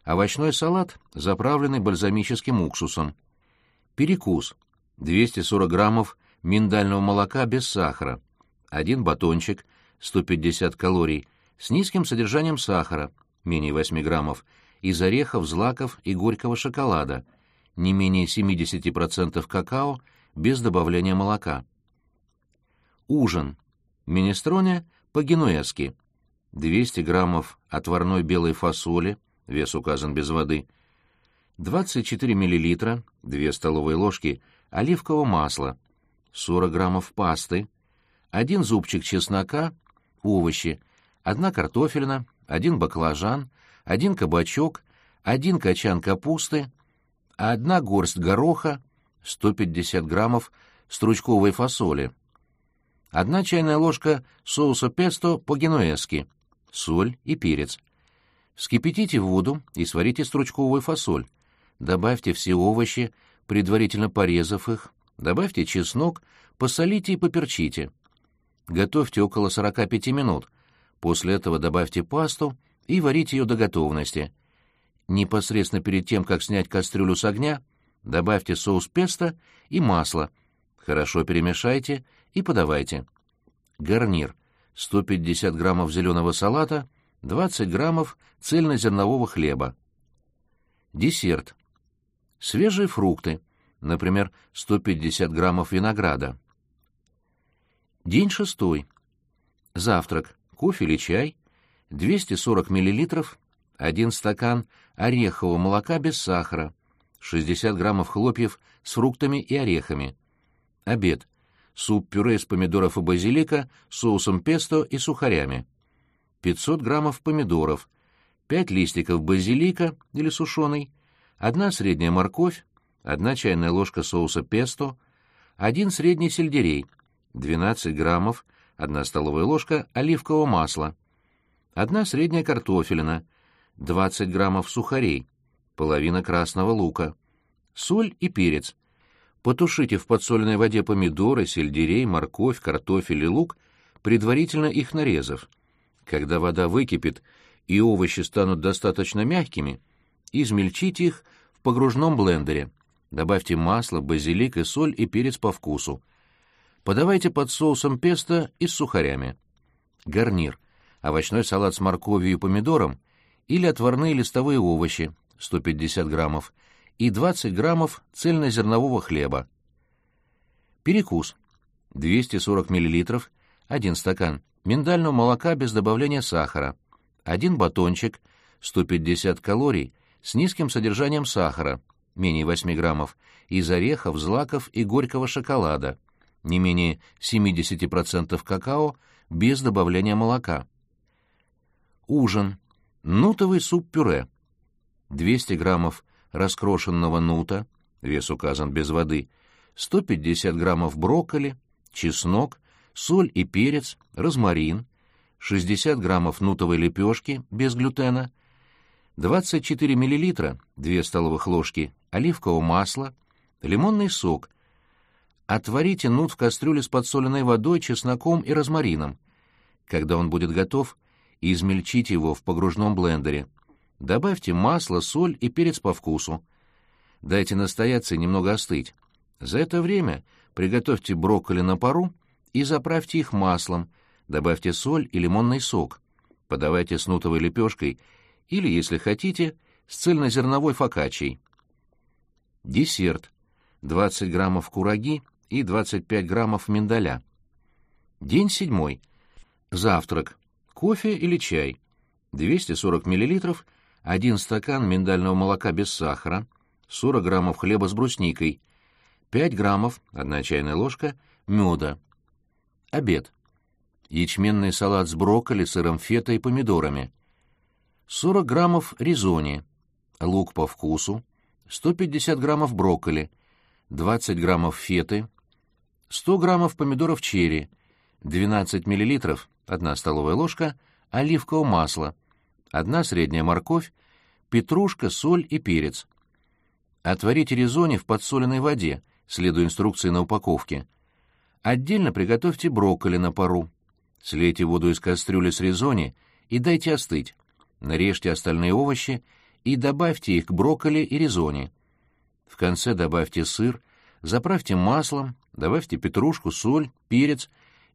Овощной салат, заправленный бальзамическим уксусом. Перекус. 240 граммов миндального молока без сахара. Один батончик, 150 калорий, с низким содержанием сахара, менее 8 граммов, из орехов, злаков и горького шоколада, не менее 70% какао, без добавления молока. Ужин. Минестроне по-генуэзски. 200 граммов отварной белой фасоли, вес указан без воды, 24 миллилитра, 2 столовые ложки оливкового масла, 40 граммов пасты, один зубчик чеснока, овощи, одна картофелина, один баклажан, один кабачок, один качан капусты, одна горсть гороха, 150 граммов стручковой фасоли, одна чайная ложка соуса песто по-генуэзски, соль и перец. Вскипятите воду и сварите стручковую фасоль. Добавьте все овощи, предварительно порезав их, добавьте чеснок, посолите и поперчите. Готовьте около 45 минут. После этого добавьте пасту и варите ее до готовности. Непосредственно перед тем, как снять кастрюлю с огня, добавьте соус песто и масло. Хорошо перемешайте и подавайте. Гарнир. 150 граммов зеленого салата, 20 граммов цельнозернового хлеба. Десерт. Свежие фрукты, например, 150 граммов винограда. День шестой. Завтрак. Кофе или чай. 240 мл, 1 стакан орехового молока без сахара, 60 граммов хлопьев с фруктами и орехами. Обед. Суп-пюре из помидоров и базилика соусом песто и сухарями. 500 граммов помидоров, 5 листиков базилика или сушеный, 1 средняя морковь, 1 чайная ложка соуса песто, 1 средний сельдерей, 12 граммов, 1 столовая ложка оливкового масла, 1 средняя картофелина, 20 граммов сухарей, половина красного лука, соль и перец. Потушите в подсоленной воде помидоры, сельдерей, морковь, картофель и лук, предварительно их нарезав. Когда вода выкипит и овощи станут достаточно мягкими, измельчите их в погружном блендере. Добавьте масло, базилик и соль и перец по вкусу. Подавайте под соусом песто и с сухарями. Гарнир. Овощной салат с морковью и помидором или отварные листовые овощи 150 граммов и 20 граммов цельнозернового хлеба. Перекус. 240 миллилитров, 1 стакан миндального молока без добавления сахара, 1 батончик, 150 калорий с низким содержанием сахара, менее 8 граммов, из орехов, злаков и горького шоколада, не менее 70% какао без добавления молока. Ужин. Нутовый суп-пюре. 200 граммов раскрошенного нута, вес указан без воды, 150 граммов брокколи, чеснок, соль и перец, розмарин, 60 граммов нутовой лепешки без глютена, 24 миллилитра, 2 столовых ложки оливкового масла, лимонный сок. Отварите нут в кастрюле с подсоленной водой, чесноком и розмарином. Когда он будет готов, измельчите его в погружном блендере. Добавьте масло, соль и перец по вкусу. Дайте настояться и немного остыть. За это время приготовьте брокколи на пару и заправьте их маслом, добавьте соль и лимонный сок. Подавайте с нутовой лепешкой или, если хотите, с цельнозерновой фокаччей. Десерт. 20 граммов кураги и 25 граммов миндаля. День седьмой. Завтрак. Кофе или чай. 240 миллилитров – 1 стакан миндального молока без сахара, 40 граммов хлеба с брусникой, 5 граммов, 1 чайная ложка, меда. Обед. Ячменный салат с брокколи, сыром фета и помидорами. 40 граммов ризони, лук по вкусу, 150 граммов брокколи, 20 граммов феты, 100 граммов помидоров черри, 12 миллилитров, 1 столовая ложка, оливкового масла, одна средняя морковь, петрушка, соль и перец. Отварите ризони в подсоленной воде, следуя инструкции на упаковке. Отдельно приготовьте брокколи на пару. Слейте воду из кастрюли с ризони и дайте остыть. Нарежьте остальные овощи и добавьте их к брокколи и ризони. В конце добавьте сыр, заправьте маслом, добавьте петрушку, соль, перец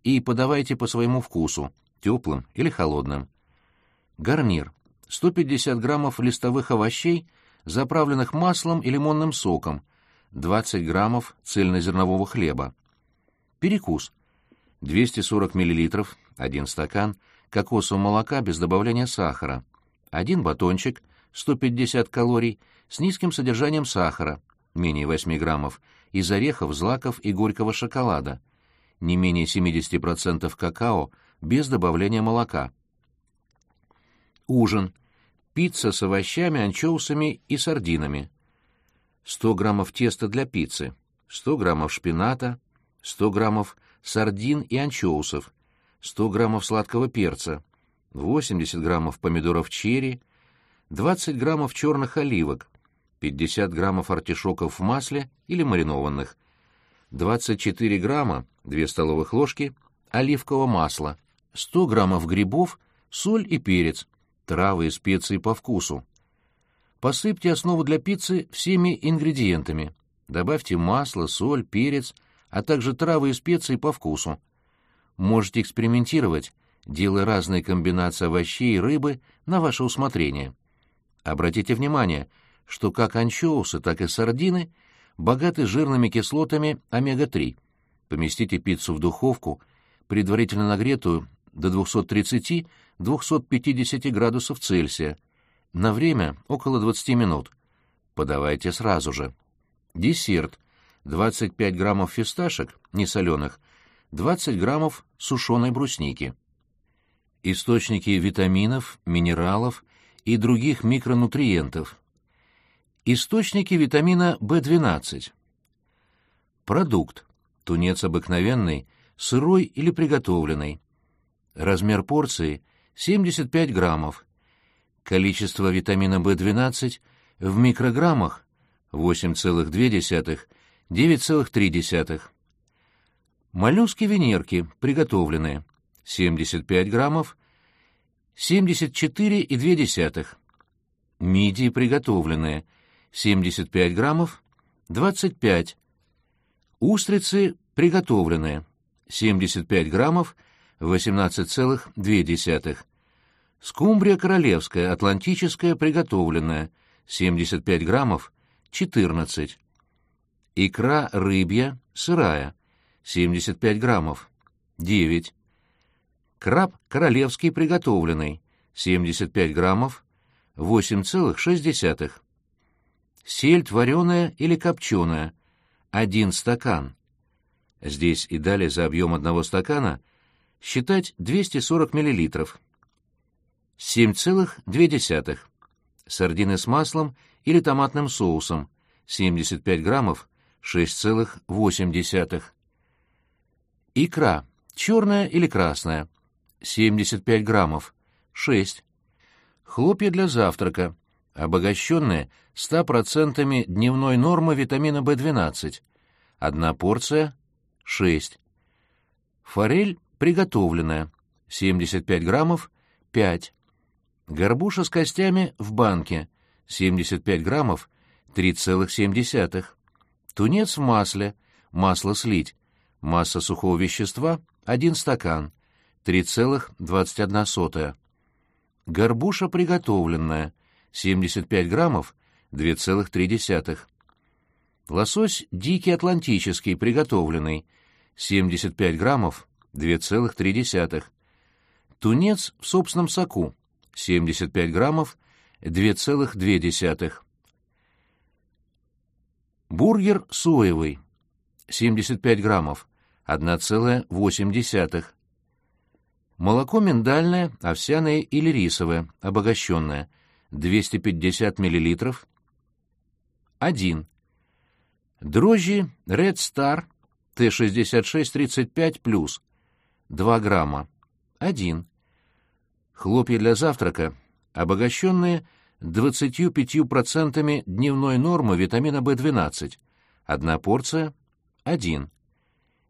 и подавайте по своему вкусу, теплым или холодным. Гарнир. 150 граммов листовых овощей, заправленных маслом и лимонным соком, 20 граммов цельнозернового хлеба. Перекус. 240 миллилитров, 1 стакан, кокосового молока без добавления сахара, 1 батончик, 150 калорий, с низким содержанием сахара, менее 8 граммов, из орехов, злаков и горького шоколада, не менее 70% какао без добавления молока. Ужин. Пицца с овощами, анчоусами и сардинами. 100 граммов теста для пиццы, 100 граммов шпината, 100 граммов сардин и анчоусов, 100 граммов сладкого перца, 80 граммов помидоров черри, 20 граммов черных оливок, 50 граммов артишоков в масле или маринованных, 24 грамма, 2 столовых ложки, оливкового масла, 100 граммов грибов, соль и перец, травы и специи по вкусу. Посыпьте основу для пиццы всеми ингредиентами. Добавьте масло, соль, перец, а также травы и специи по вкусу. Можете экспериментировать, делая разные комбинации овощей и рыбы на ваше усмотрение. Обратите внимание, что как анчоусы, так и сардины богаты жирными кислотами омега-3. Поместите пиццу в духовку, предварительно нагретую до 230-250 градусов Цельсия. На время около 20 минут. Подавайте сразу же. Десерт. 25 граммов фисташек, несоленых, 20 граммов сушеной брусники. Источники витаминов, минералов и других микронутриентов. Источники витамина В12. Продукт. Тунец обыкновенный, сырой или приготовленный. Размер порции 75 граммов. Количество витамина В12 в микрограммах 8,2-9,3. Моллюски-венерки, приготовленные, 75 граммов, 74,2. Мидии, приготовленные, 75 граммов, 25. Устрицы, приготовленные, 75 граммов, 18,2. Скумбрия королевская, атлантическая, приготовленная, 75 граммов, 14. Икра рыбья, сырая, 75 граммов, 9. Краб королевский приготовленный, 75 граммов, 8,6. Сельдь вареная или копченая, 1 стакан. Здесь и далее за объем одного стакана считать 240 миллилитров. 7,2. Сардины с маслом или томатным соусом, 75 граммов, 6,8. Икра, черная или красная, 75 граммов, 6. Хлопья для завтрака, обогащенные 100% дневной нормы витамина В12, одна порция, 6. Форель приготовленная, 75 граммов, 5. Горбуша с костями в банке, 75 граммов, 3,7. Тунец в масле, масло слить, масса сухого вещества, 1 стакан, 3,21. Горбуша приготовленная, 75 граммов, 2,3. Лосось дикий атлантический, приготовленный, 75 граммов, 2,3. Тунец в собственном соку, 75 граммов, 2,2. Бургер соевый, 75 граммов, 1,8. Молоко миндальное, овсяное или рисовое, обогащенное, 250 миллилитров. 1. Дрожжи Red Star Т6635+, 2 грамма, 1. Хлопья для завтрака, обогащенные 25% дневной нормы витамина В12, одна порция, 1.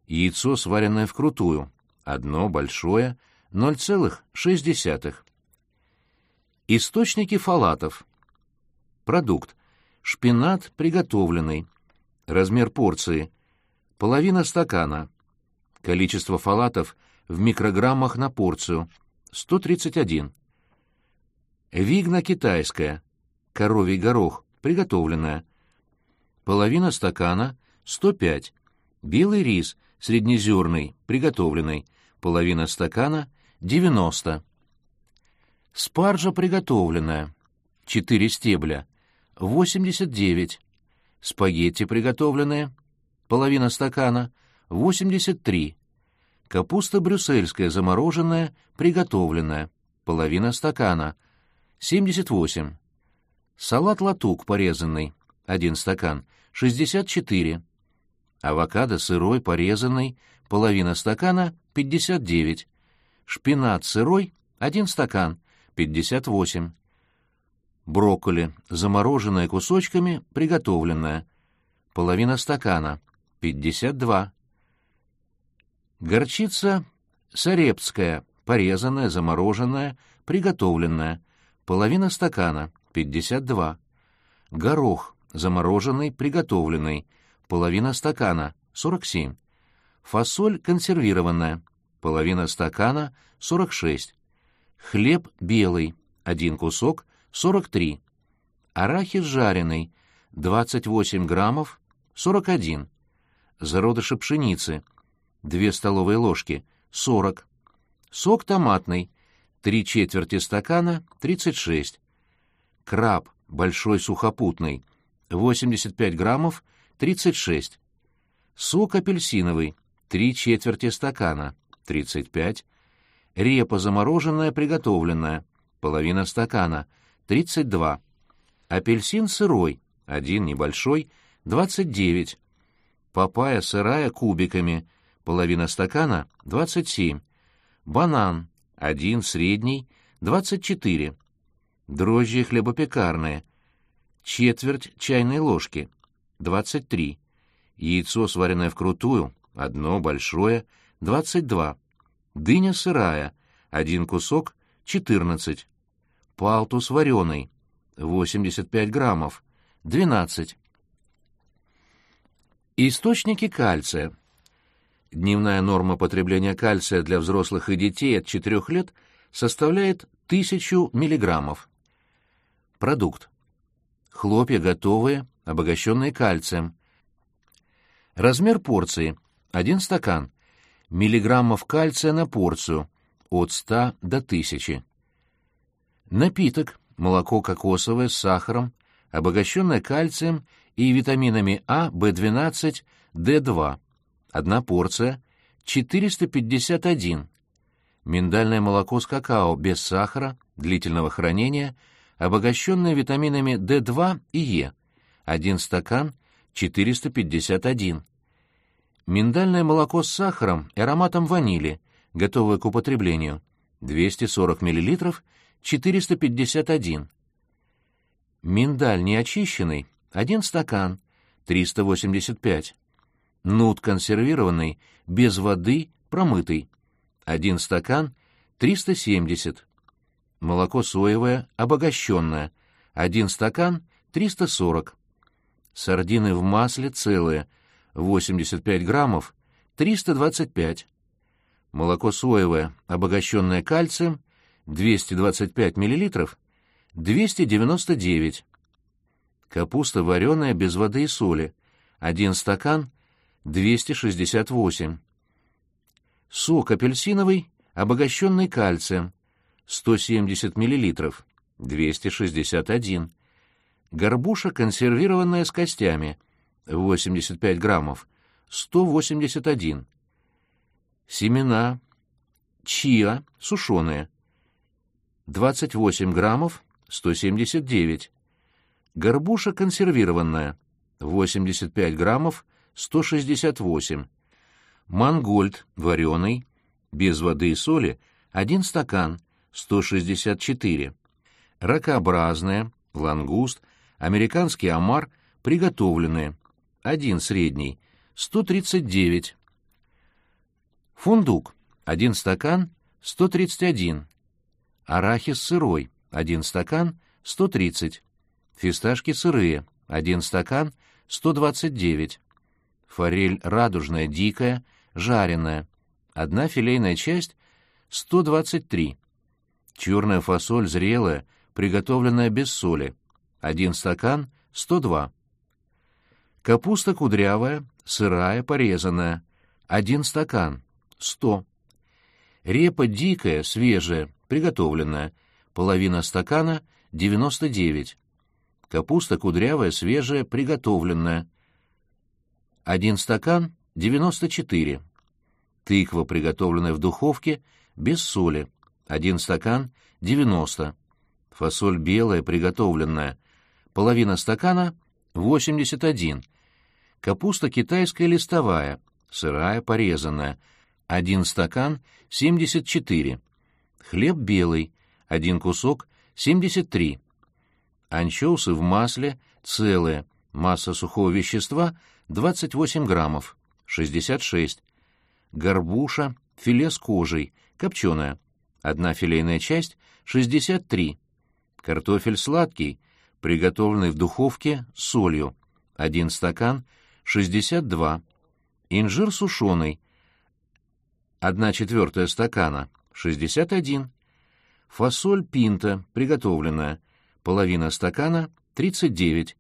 Яйцо, сваренное вкрутую, одно большое, 0,6. Источники фалатов. Продукт. Шпинат приготовленный. Размер порции. Половина стакана. Количество фалатов в микрограммах на порцию. 131. Вигна китайская. Коровий горох. Приготовленная. Половина стакана. 105. Белый рис. Среднезерный. Приготовленный. Половина стакана. 90. Спаржа приготовленная. 4 стебля. 89. Спагетти приготовленные. Половина стакана. 83. Капуста брюссельская замороженная, приготовленная. Половина стакана. 78. Салат латук порезанный. 1 стакан. 64. Авокадо сырой порезанный. Половина стакана. 59. Шпинат сырой — 1 стакан, 58. Брокколи, замороженное кусочками, приготовленное. Половина стакана, 52. Горчица сарепская, порезанная, замороженная, приготовленная. Половина стакана, 52. Горох, замороженный, приготовленный. Половина стакана, 47. Фасоль консервированная, половина стакана — 46. Хлеб белый, один кусок — 43. Арахис жареный, 28 граммов, 41. Зародыши пшеницы, 2 столовые ложки, 40. Сок томатный, 3 четверти стакана, 36. Краб, большой сухопутный, 85 граммов, 36. Сок апельсиновый, 3 четверти стакана, 35. Репа замороженная, приготовленная, половина стакана, 32. Апельсин сырой, один небольшой, 29. Папайя сырая кубиками, половина стакана, 27. Банан, один средний, 24. Дрожжи хлебопекарные, четверть чайной ложки, 23. Яйцо, сваренное вкрутую, одно большое, 22. Дыня сырая, один кусок, 14. Палтус вареный, 85 граммов, 12. Источники кальция. Дневная норма потребления кальция для взрослых и детей от 4 лет составляет 1000 миллиграммов. Продукт. Хлопья готовые, обогащенные кальцием. Размер порции. 1 стакан. Миллиграммов кальция на порцию. От 100 до 1000. Напиток. Молоко кокосовое с сахаром, обогащенное кальцием и витаминами А, В12, D2. Одна порция 451. Миндальное молоко с какао без сахара, длительного хранения, обогащенное витаминами D2 и Е. Один стакан 451. Миндальное молоко с сахаром и ароматом ванили, готовое к употреблению. 240 мл 451. Миндаль неочищенный один стакан, 385. Нут консервированный, без воды, промытый. Один стакан, 370. Молоко соевое, обогащенное. Один стакан, 340. Сардины в масле целые, 85 граммов, 325. Молоко соевое, обогащенное кальцием, 225 миллилитров, 299. Капуста вареная без воды и соли. Один стакан — 268. Сок апельсиновый, обогащенный кальцием. 170 мл. 261. Горбуша консервированная с костями. 85 граммов. 181. Семена. Чиа сушеные. 28 граммов. 179. Горбуша консервированная, 85 граммов, 168. Мангольд вареный, без воды и соли, 1 стакан, 164. Ракообразная, лангуст, американский омар, приготовленные, 1 средний, 139. Фундук, 1 стакан, 131. Арахис сырой, 1 стакан, 130. Фисташки сырые, один стакан, 129. Форель радужная, дикая, жареная, одна филейная часть, 123. Черная фасоль зрелая, приготовленная без соли, один стакан, 102. Капуста кудрявая, сырая, порезанная, один стакан, 100. Репа дикая, свежая, приготовленная, половина стакана, 99. Капуста кудрявая, свежая, приготовленная. Один стакан — 94. Тыква, приготовленная в духовке, без соли. Один стакан — 90. Фасоль белая, приготовленная. Половина стакана — 81. Капуста китайская листовая, сырая, порезанная. Один стакан — 74. Хлеб белый, один кусок — 73. Анчоусы в масле, целые, масса сухого вещества 28 граммов, 66. Горбуша, филе с кожей, копченая, одна филейная часть 63. Картофель сладкий, приготовленный в духовке с солью, один стакан 62. Инжир сушеный, одна четвертая стакана 61. Фасоль пинта, приготовленная, половина стакана — 39.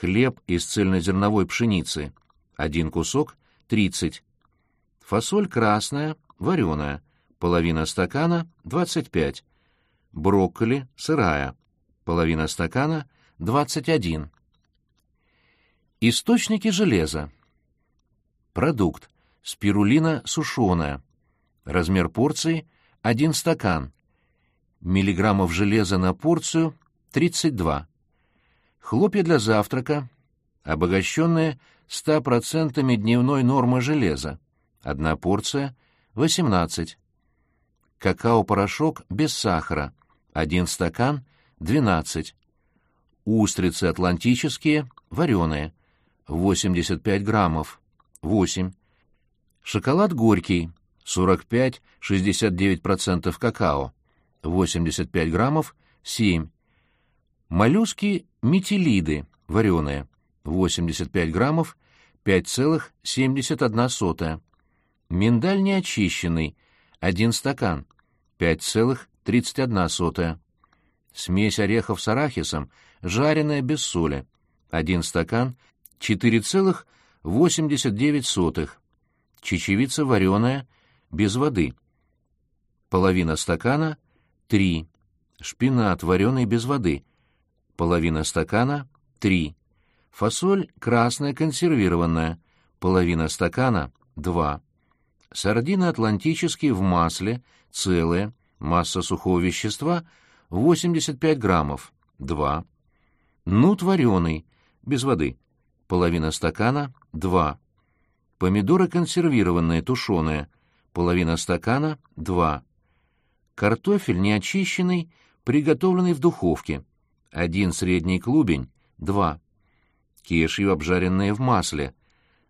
Хлеб из цельнозерновой пшеницы — один кусок — 30. Фасоль красная, вареная, половина стакана — 25. Брокколи сырая, половина стакана — 21. Источники железа. Продукт. Спирулина сушеная. Размер порции — 1 стакан. Миллиграммов железа на порцию — 32. Хлопья для завтрака, обогащенные 100% дневной нормы железа. Одна порция — 18. Какао-порошок без сахара. Один стакан — 12. Устрицы атлантические, вареные. 85 граммов. 8. Шоколад горький. 45-69% какао. 85 граммов. 7. Моллюски метилиды, вареные. 85 граммов. 5,71. Миндаль неочищенный. 1 стакан. 5,31. Смесь орехов с арахисом, жареная без соли. 1 стакан. 4,89. Чечевица вареная, без воды. Половина стакана. 3. Шпинат вареный без воды. Половина стакана. 3. Фасоль красная консервированная. Половина стакана. 2. Сардины атлантические в масле, целые, масса сухого вещества 85 граммов, 2. Нут вареный, без воды, половина стакана, 2. Помидоры консервированные, тушеные, половина стакана, 2. Картофель неочищенный, приготовленный в духовке, один средний клубень, 2. Кешью обжаренные в масле,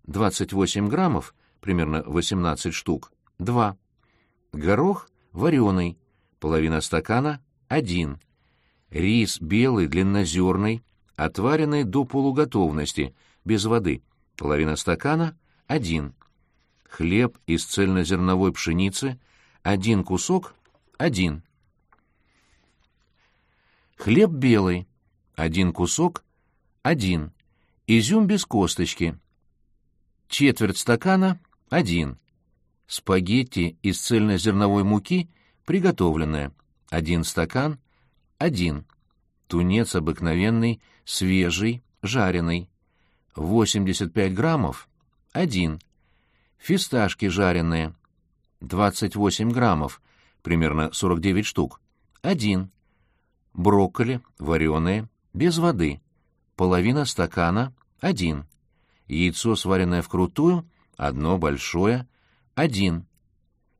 28 граммов, примерно 18 штук, 2. Горох вареный, половина стакана, 1. Рис белый длиннозерный, отваренный до полуготовности, без воды, половина стакана, 1. Хлеб из цельнозерновой пшеницы, один кусок, 1. Хлеб белый, один кусок, 1. Изюм без косточки, четверть стакана, один. Спагетти из цельнозерновой муки, приготовленные. Один стакан. Один. Тунец обыкновенный, свежий, жареный. 85 граммов. Один. Фисташки жареные. 28 граммов, примерно 49 штук. Один. Брокколи, вареные, без воды. Половина стакана. Один. Яйцо, сваренное вкрутую, одно большое, один.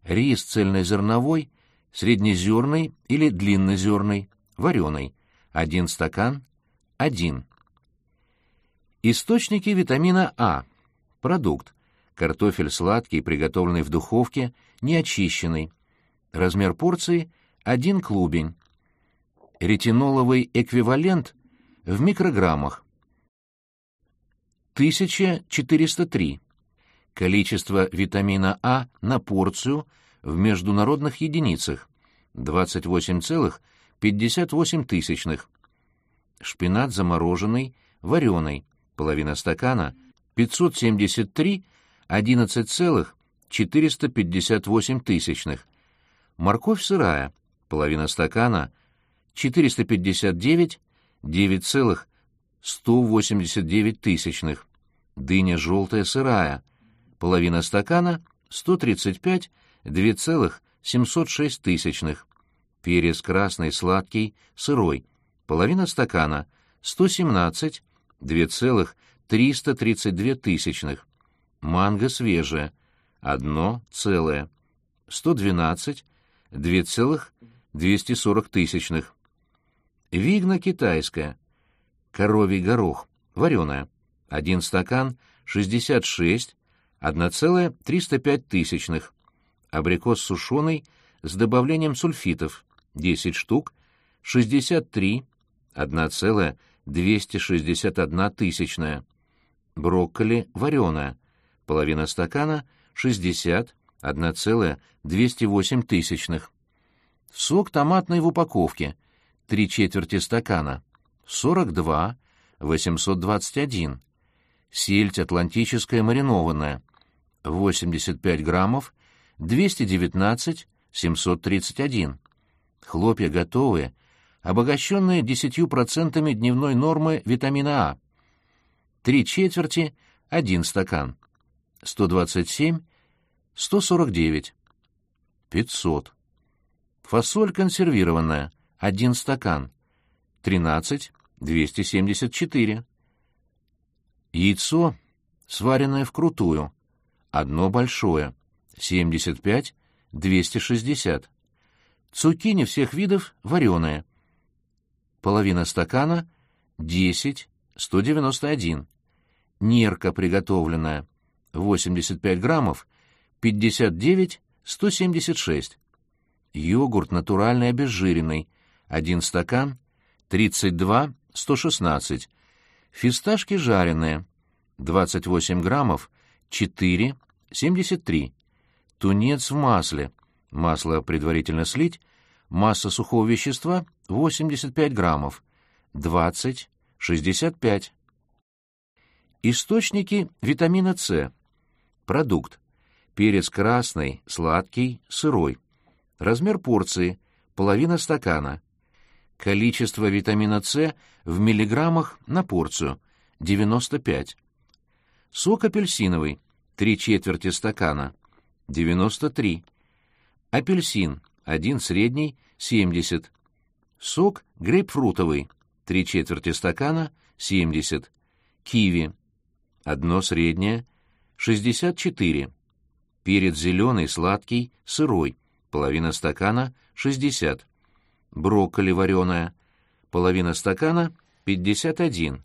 Рис цельнозерновой, среднезерный или длиннозерный, вареный, один стакан, один. Источники витамина А. Продукт. Картофель сладкий, приготовленный в духовке, неочищенный. Размер порции – один клубень. Ретиноловый эквивалент в микрограммах. 1403. Количество витамина А на порцию в международных единицах 28,58 тысячных. Шпинат замороженный, вареный, половина стакана 573, 11,458 тысячных. Морковь сырая, половина стакана 459, 9,189 тысячных. Дыня желтая сырая, половина стакана 135, 2,706 тысячных. Перец красный сладкий, сырой, половина стакана 117, 2,332 тысячных. Манго свежее, одно целое, 112, 2,240 тысячных. Вигна китайская, коровий горох, вареная, один стакан 66, 1,305 тысячных. Абрикос сушеный с добавлением сульфитов 10 штук 63, 1,261 тысячная. Брокколи вареная, половина стакана 60, 1,208 тысячных. Сок томатный в упаковке, три четверти стакана, 42, 821. Сельдь атлантическая маринованная, 85 граммов, 219, 731. Хлопья готовые, обогащенные 10% дневной нормы витамина А. Три четверти – один стакан. 127, 149. 500. Фасоль консервированная – один стакан. 13, 274. Яйцо, сваренное вкрутую, одно большое, 75, 260. Цукини всех видов вареные. Половина стакана, 10, 191. Нерка приготовленная, 85 граммов, 59, 176. Йогурт натуральный обезжиренный, 1 стакан, 32, 116. Фисташки жареные, 28 граммов, 4, 73. Тунец в масле, масло предварительно слить, масса сухого вещества 85 граммов, 20, 65. Источники витамина С. Продукт. Перец красный, сладкий, сырой. Размер порции – половина стакана. Количество витамина С в миллиграммах на порцию – 95. Сок апельсиновый – 3 четверти стакана – 93. Апельсин – 1 средний – 70. Сок грейпфрутовый – 3 четверти стакана – 70. Киви – 1 среднее – 64. Перец зеленый, сладкий, сырой – половина стакана – 60 брокколи вареная, половина стакана — 51.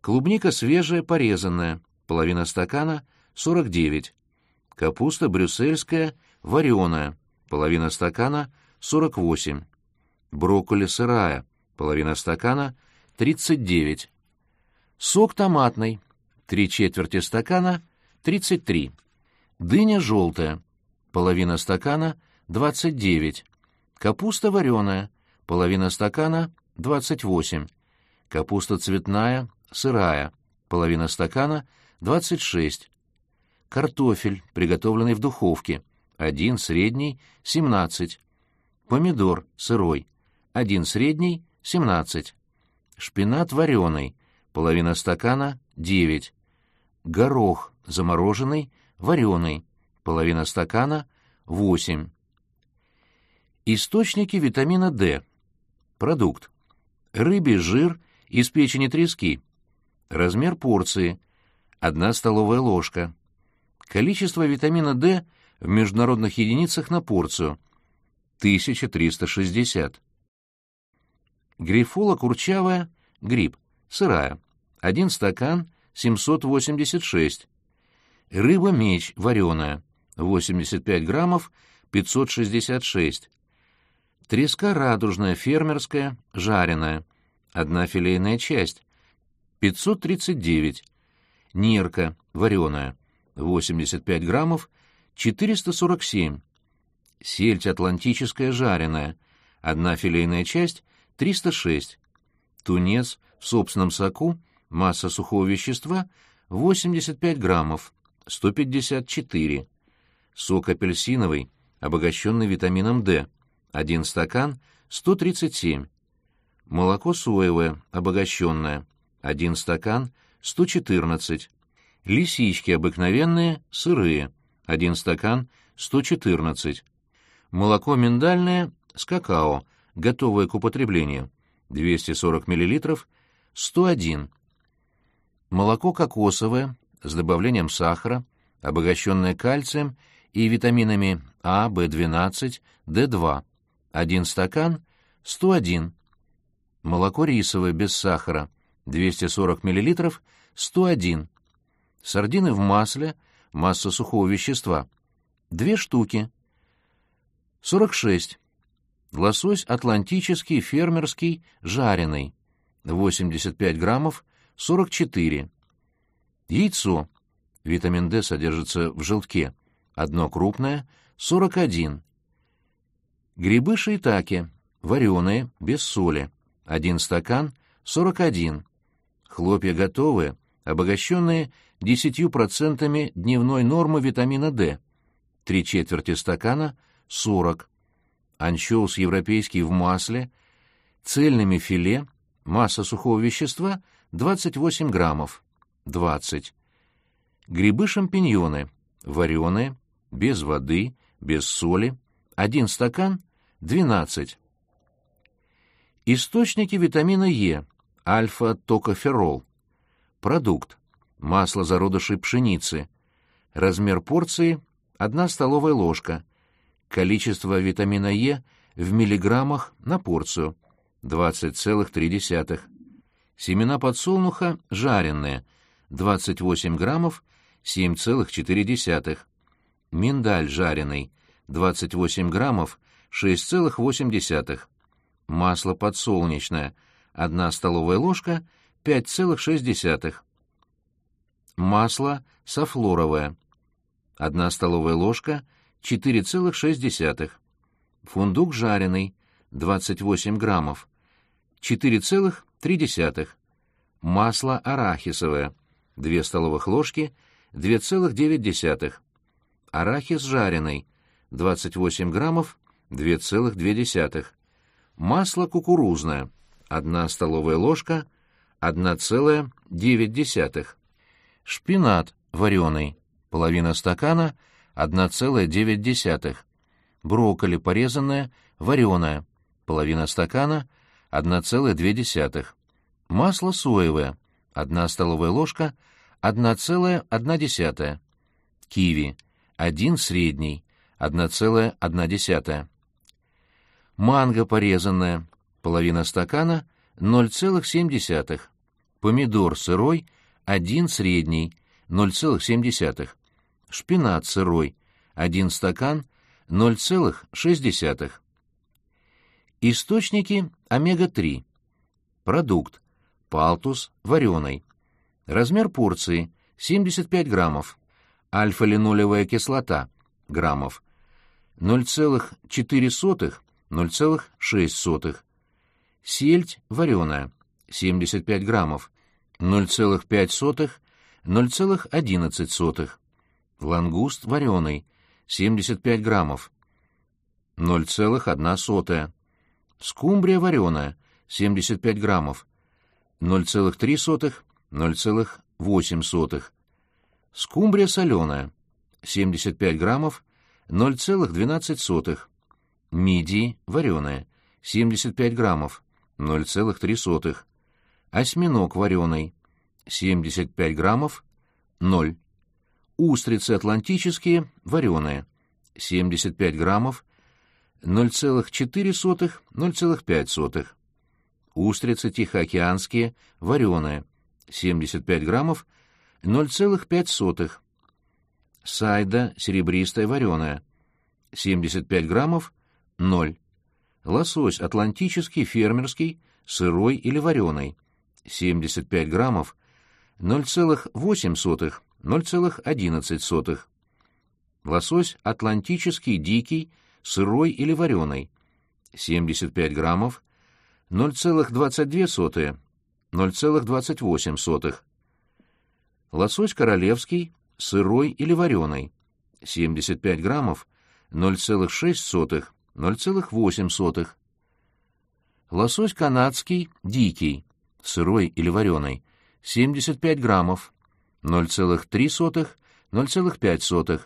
Клубника свежая, порезанная, половина стакана — 49. Капуста брюссельская, вареная, половина стакана — 48. Брокколи сырая, половина стакана — 39. Сок томатный, три четверти стакана — 33. Дыня желтая, половина стакана — 29. Капуста вареная, половина стакана — 28. Капуста цветная, сырая, половина стакана — 26. Картофель, приготовленный в духовке, один средний — 17. Помидор сырой, один средний — 17. Шпинат вареный, половина стакана — 9. Горох замороженный, вареный, половина стакана — 8. Источники витамина D. Продукт. Рыбий жир из печени трески. Размер порции. 1 столовая ложка. Количество витамина D в международных единицах на порцию. 1360. Грифола курчавая, гриб, сырая. 1 стакан 786. Рыба-меч вареная. 85 граммов 566. Треска радужная, фермерская, жареная. Одна филейная часть. 539. Нерка, вареная. 85 граммов, 447. Сельдь атлантическая, жареная. Одна филейная часть, 306. Тунец в собственном соку, масса сухого вещества, 85 граммов, 154. Сок апельсиновый, обогащенный витамином D, 1 стакан — 137. Молоко соевое, обогащенное, 1 стакан — 114. Лисички обыкновенные, сырые, 1 стакан — 114. Молоко миндальное с какао, готовое к употреблению, 240 мл, 101. Молоко кокосовое с добавлением сахара, обогащенное кальцием и витаминами А, В12, D2, один стакан — 101. Молоко рисовое без сахара — 240 мл, 101. Сардины в масле, масса сухого вещества — 2 штуки. 46. Лосось атлантический, фермерский, жареный. 85 граммов, 44. Яйцо. Витамин D содержится в желтке. Одно крупное, 41. Грибы шиитаке, вареные, без соли. Один стакан, 41. Хлопья готовые, обогащенные 10% дневной нормы витамина D. Три четверти стакана, 40. Анчоус европейский в масле, цельными филе, масса сухого вещества 28 граммов, 20. Грибы-шампиньоны, вареные, без воды, без соли, 1 стакан, 12. Источники витамина Е, альфа-токоферол. Продукт. Масло зародышей пшеницы. Размер порции – 1 столовая ложка. Количество витамина Е в миллиграммах на порцию – 20,3. Семена подсолнуха жареные – 28 граммов, 7,4. Миндаль жареный – 28 граммов, 6,8. Масло подсолнечное – 1 столовая ложка, 5,6. Масло софлоровое – 1 столовая ложка, 4,6. Фундук жареный – 28 граммов, 4,3. Масло арахисовое – 2 столовых ложки, 2,9. Арахис жареный – 28 граммов, 2,2. Масло кукурузное – 1 столовая ложка, 1,9. Шпинат вареный – половина стакана, 1,9. Брокколи порезанное, вареное – половина стакана, 1,2. Масло соевое – 1 столовая ложка, 1,1. Киви – 1 средний, 1,1. Манго порезанное – половина стакана, 0,7. Помидор сырой – 1 средний, 0,7. Шпинат сырой – 1 стакан, 0,6. Источники омега-3. Продукт. Палтус вареный. Размер порции – 75 граммов. Альфа-линолевая кислота – граммов. 0,4-0,6. Сельдь вареная – 75 граммов. 0,5-0,11. Лангуст вареный – 75 граммов. 0,1. Скумбрия вареная – 75 граммов. 0,3, 0,8. Скумбрия соленая, 75 граммов, 0,12. Мидии вареная, 75 граммов, 0,3. Осьминог вареный, 75 граммов, 0. Устрицы атлантические вареные, 75 граммов, 0,4, 0,5. Устрицы тихоокеанские, вареные, 75 граммов, 0,5. Сайда серебристая вареная, 75 граммов, 0. Лосось атлантический, фермерский, сырой или вареный, 75 граммов, 0,8, 0,11. Лосось атлантический, дикий, сырой или вареный, 75 граммов, 0,22, 0,28. Лосось королевский, сырой или вареный, 75 граммов, 0,6, 0,8. Лосось канадский, дикий, сырой или вареный, 75 граммов, 0,3, 0,5.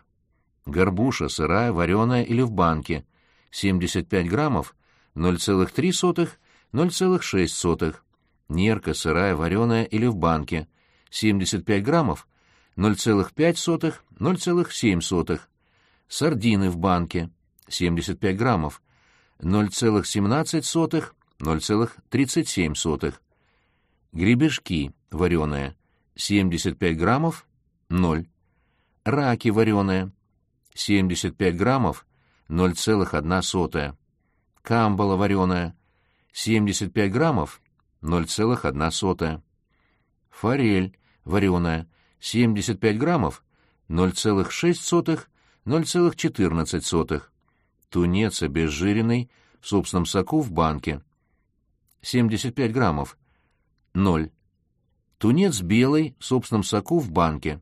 Горбуша сырая, вареная или в банке, 75 граммов, 0,3, 0,6. Нерка сырая, вареная или в банке. 75 граммов. 0,5, 0,7. Сардины в банке. 75 граммов. 0,17, 0,37. Гребешки вареные. 75 граммов. 0. Раки вареные. 75 граммов. 0,1. Камбала вареная. 75 граммов, 0,1. Форель вареная, 75 граммов, 0,6, 0,14. Тунец обезжиренный, в собственном соку в банке. 75 граммов, 0. Тунец белый, в собственном соку в банке.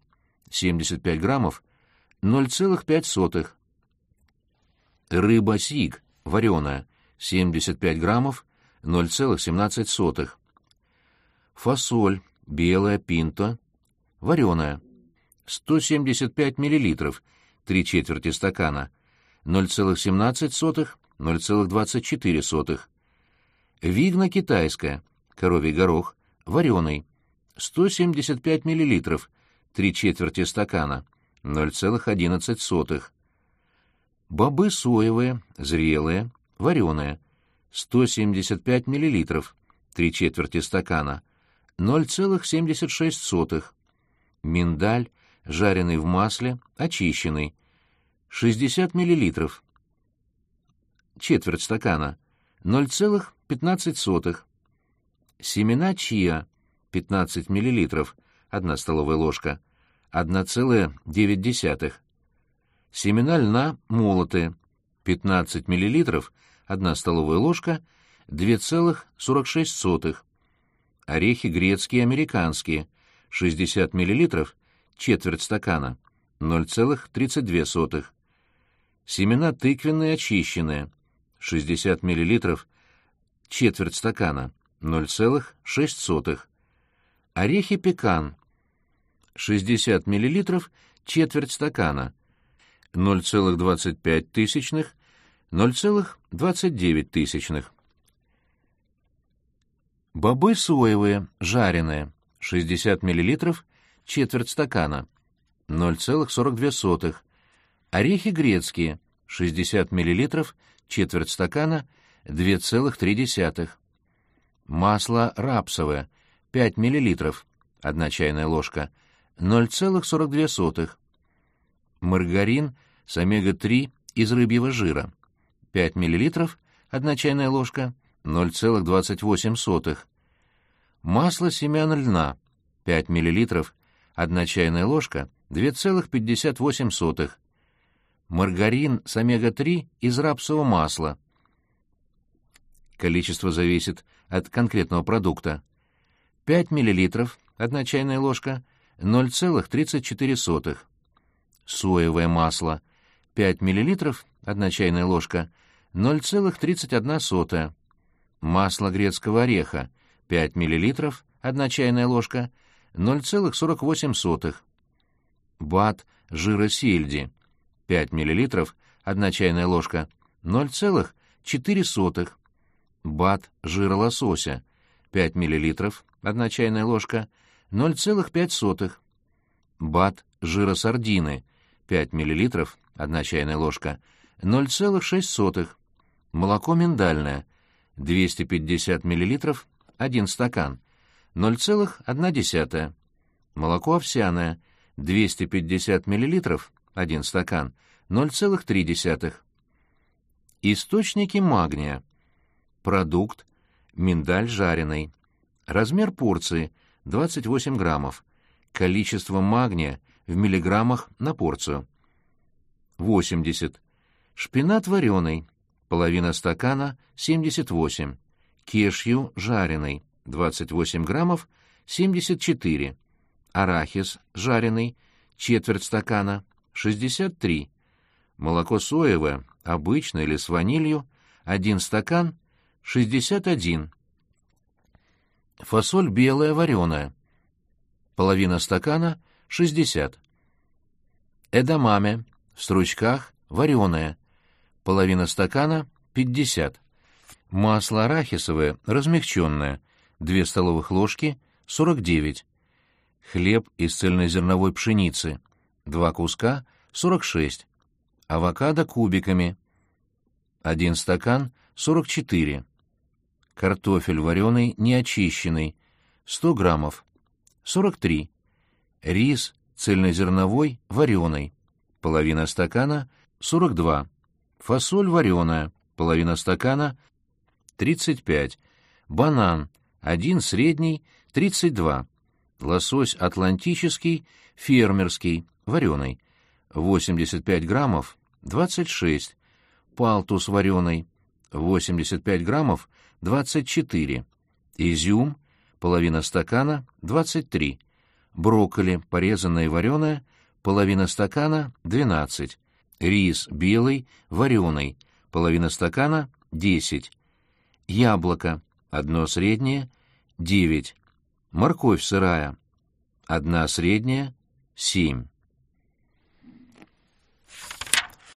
75 граммов, 0,5. Рыба сиг, вареная, 75 граммов, 0,17. Фасоль, белая, пинто, вареная, 175 миллилитров, 3 четверти стакана, 0,17, 0,24. Вигна китайская, коровий горох, вареный, 175 миллилитров, 3 четверти стакана, 0,11. Бобы соевые, зрелые, вареные, 175 миллилитров, 3 четверти стакана, 0,76. Миндаль, жареный в масле, очищенный, 60 миллилитров, четверть стакана, 0,15. Семена чиа, 15 миллилитров, 1 столовая ложка, 1,9. Семена льна молотые, 15 миллилитров, 1 столовая ложка, 2,46. Орехи грецкие американские, 60 миллилитров, четверть стакана, 0,32. Семена тыквенные очищенные, 60 миллилитров, четверть стакана, 0,06. Орехи пекан, 60 миллилитров, четверть стакана, 0,25 тысячных, 0,29 тысячных. Бобы соевые, жареные, 60 миллилитров, четверть стакана, 0,42. Орехи грецкие, 60 миллилитров, четверть стакана, 2,3. Масло рапсовое, 5 миллилитров, 1 чайная ложка, 0,42. Маргарин с омега-3 из рыбьего жира, 5 миллилитров, 1 чайная ложка, 0,28. Масло семян льна, 5 миллилитров, 1 чайная ложка, 2,58. Маргарин с омега-3 из рапсового масла. Количество зависит от конкретного продукта. 5 миллилитров, 1 чайная ложка, 0,34. Соевое масло, 5 миллилитров, 1 чайная ложка, 0,31. Масло грецкого ореха, 5 миллилитров, 1 чайная ложка, 0,48. Бат жира сельди, 5 мл, 1 чайная ложка, 0,4. Бат жира лосося, 5 мл, 1 чайная ложка, 0,5. Бат жира сардины, 5 мл, 1 чайная ложка, 0,6. Молоко миндальное, 250 мл, 1 стакан, 0,1. Молоко овсяное, 250 мл, 1 стакан, 0,3. Источники магния. Продукт миндаль жареный. Размер порции 28 граммов. Количество магния в миллиграммах на порцию. 80. Шпинат вареный. Половина стакана 78. Кешью жареный. 28 граммов 74. Арахис жареный. Четверть стакана 63. Молоко соевое, обычное или с ванилью, 1 стакан, 61. Фасоль белая вареная, половина стакана, 60. Эдамаме, в стручках, вареная, половина стакана, 50. Масло арахисовое, размягченное, 2 столовых ложки, 49. Хлеб из цельнозерновой пшеницы, Два куска — 46. Авокадо кубиками. Один стакан — 44. Картофель вареный, неочищенный. 100 граммов. 43. Рис цельнозерновой, вареный. Половина стакана — 42. Фасоль вареная. Половина стакана — 35. Банан. Один средний — 32. Лосось атлантический, фермерский, вареный, 85 граммов, 26, палтус вареный, 85 граммов, 24, изюм, половина стакана, 23, брокколи, порезанное и вареное, половина стакана, 12, Рис белый, вареный, половина стакана — 10. Яблоко, одно среднее — 9. Морковь сырая, одна средняя — 7.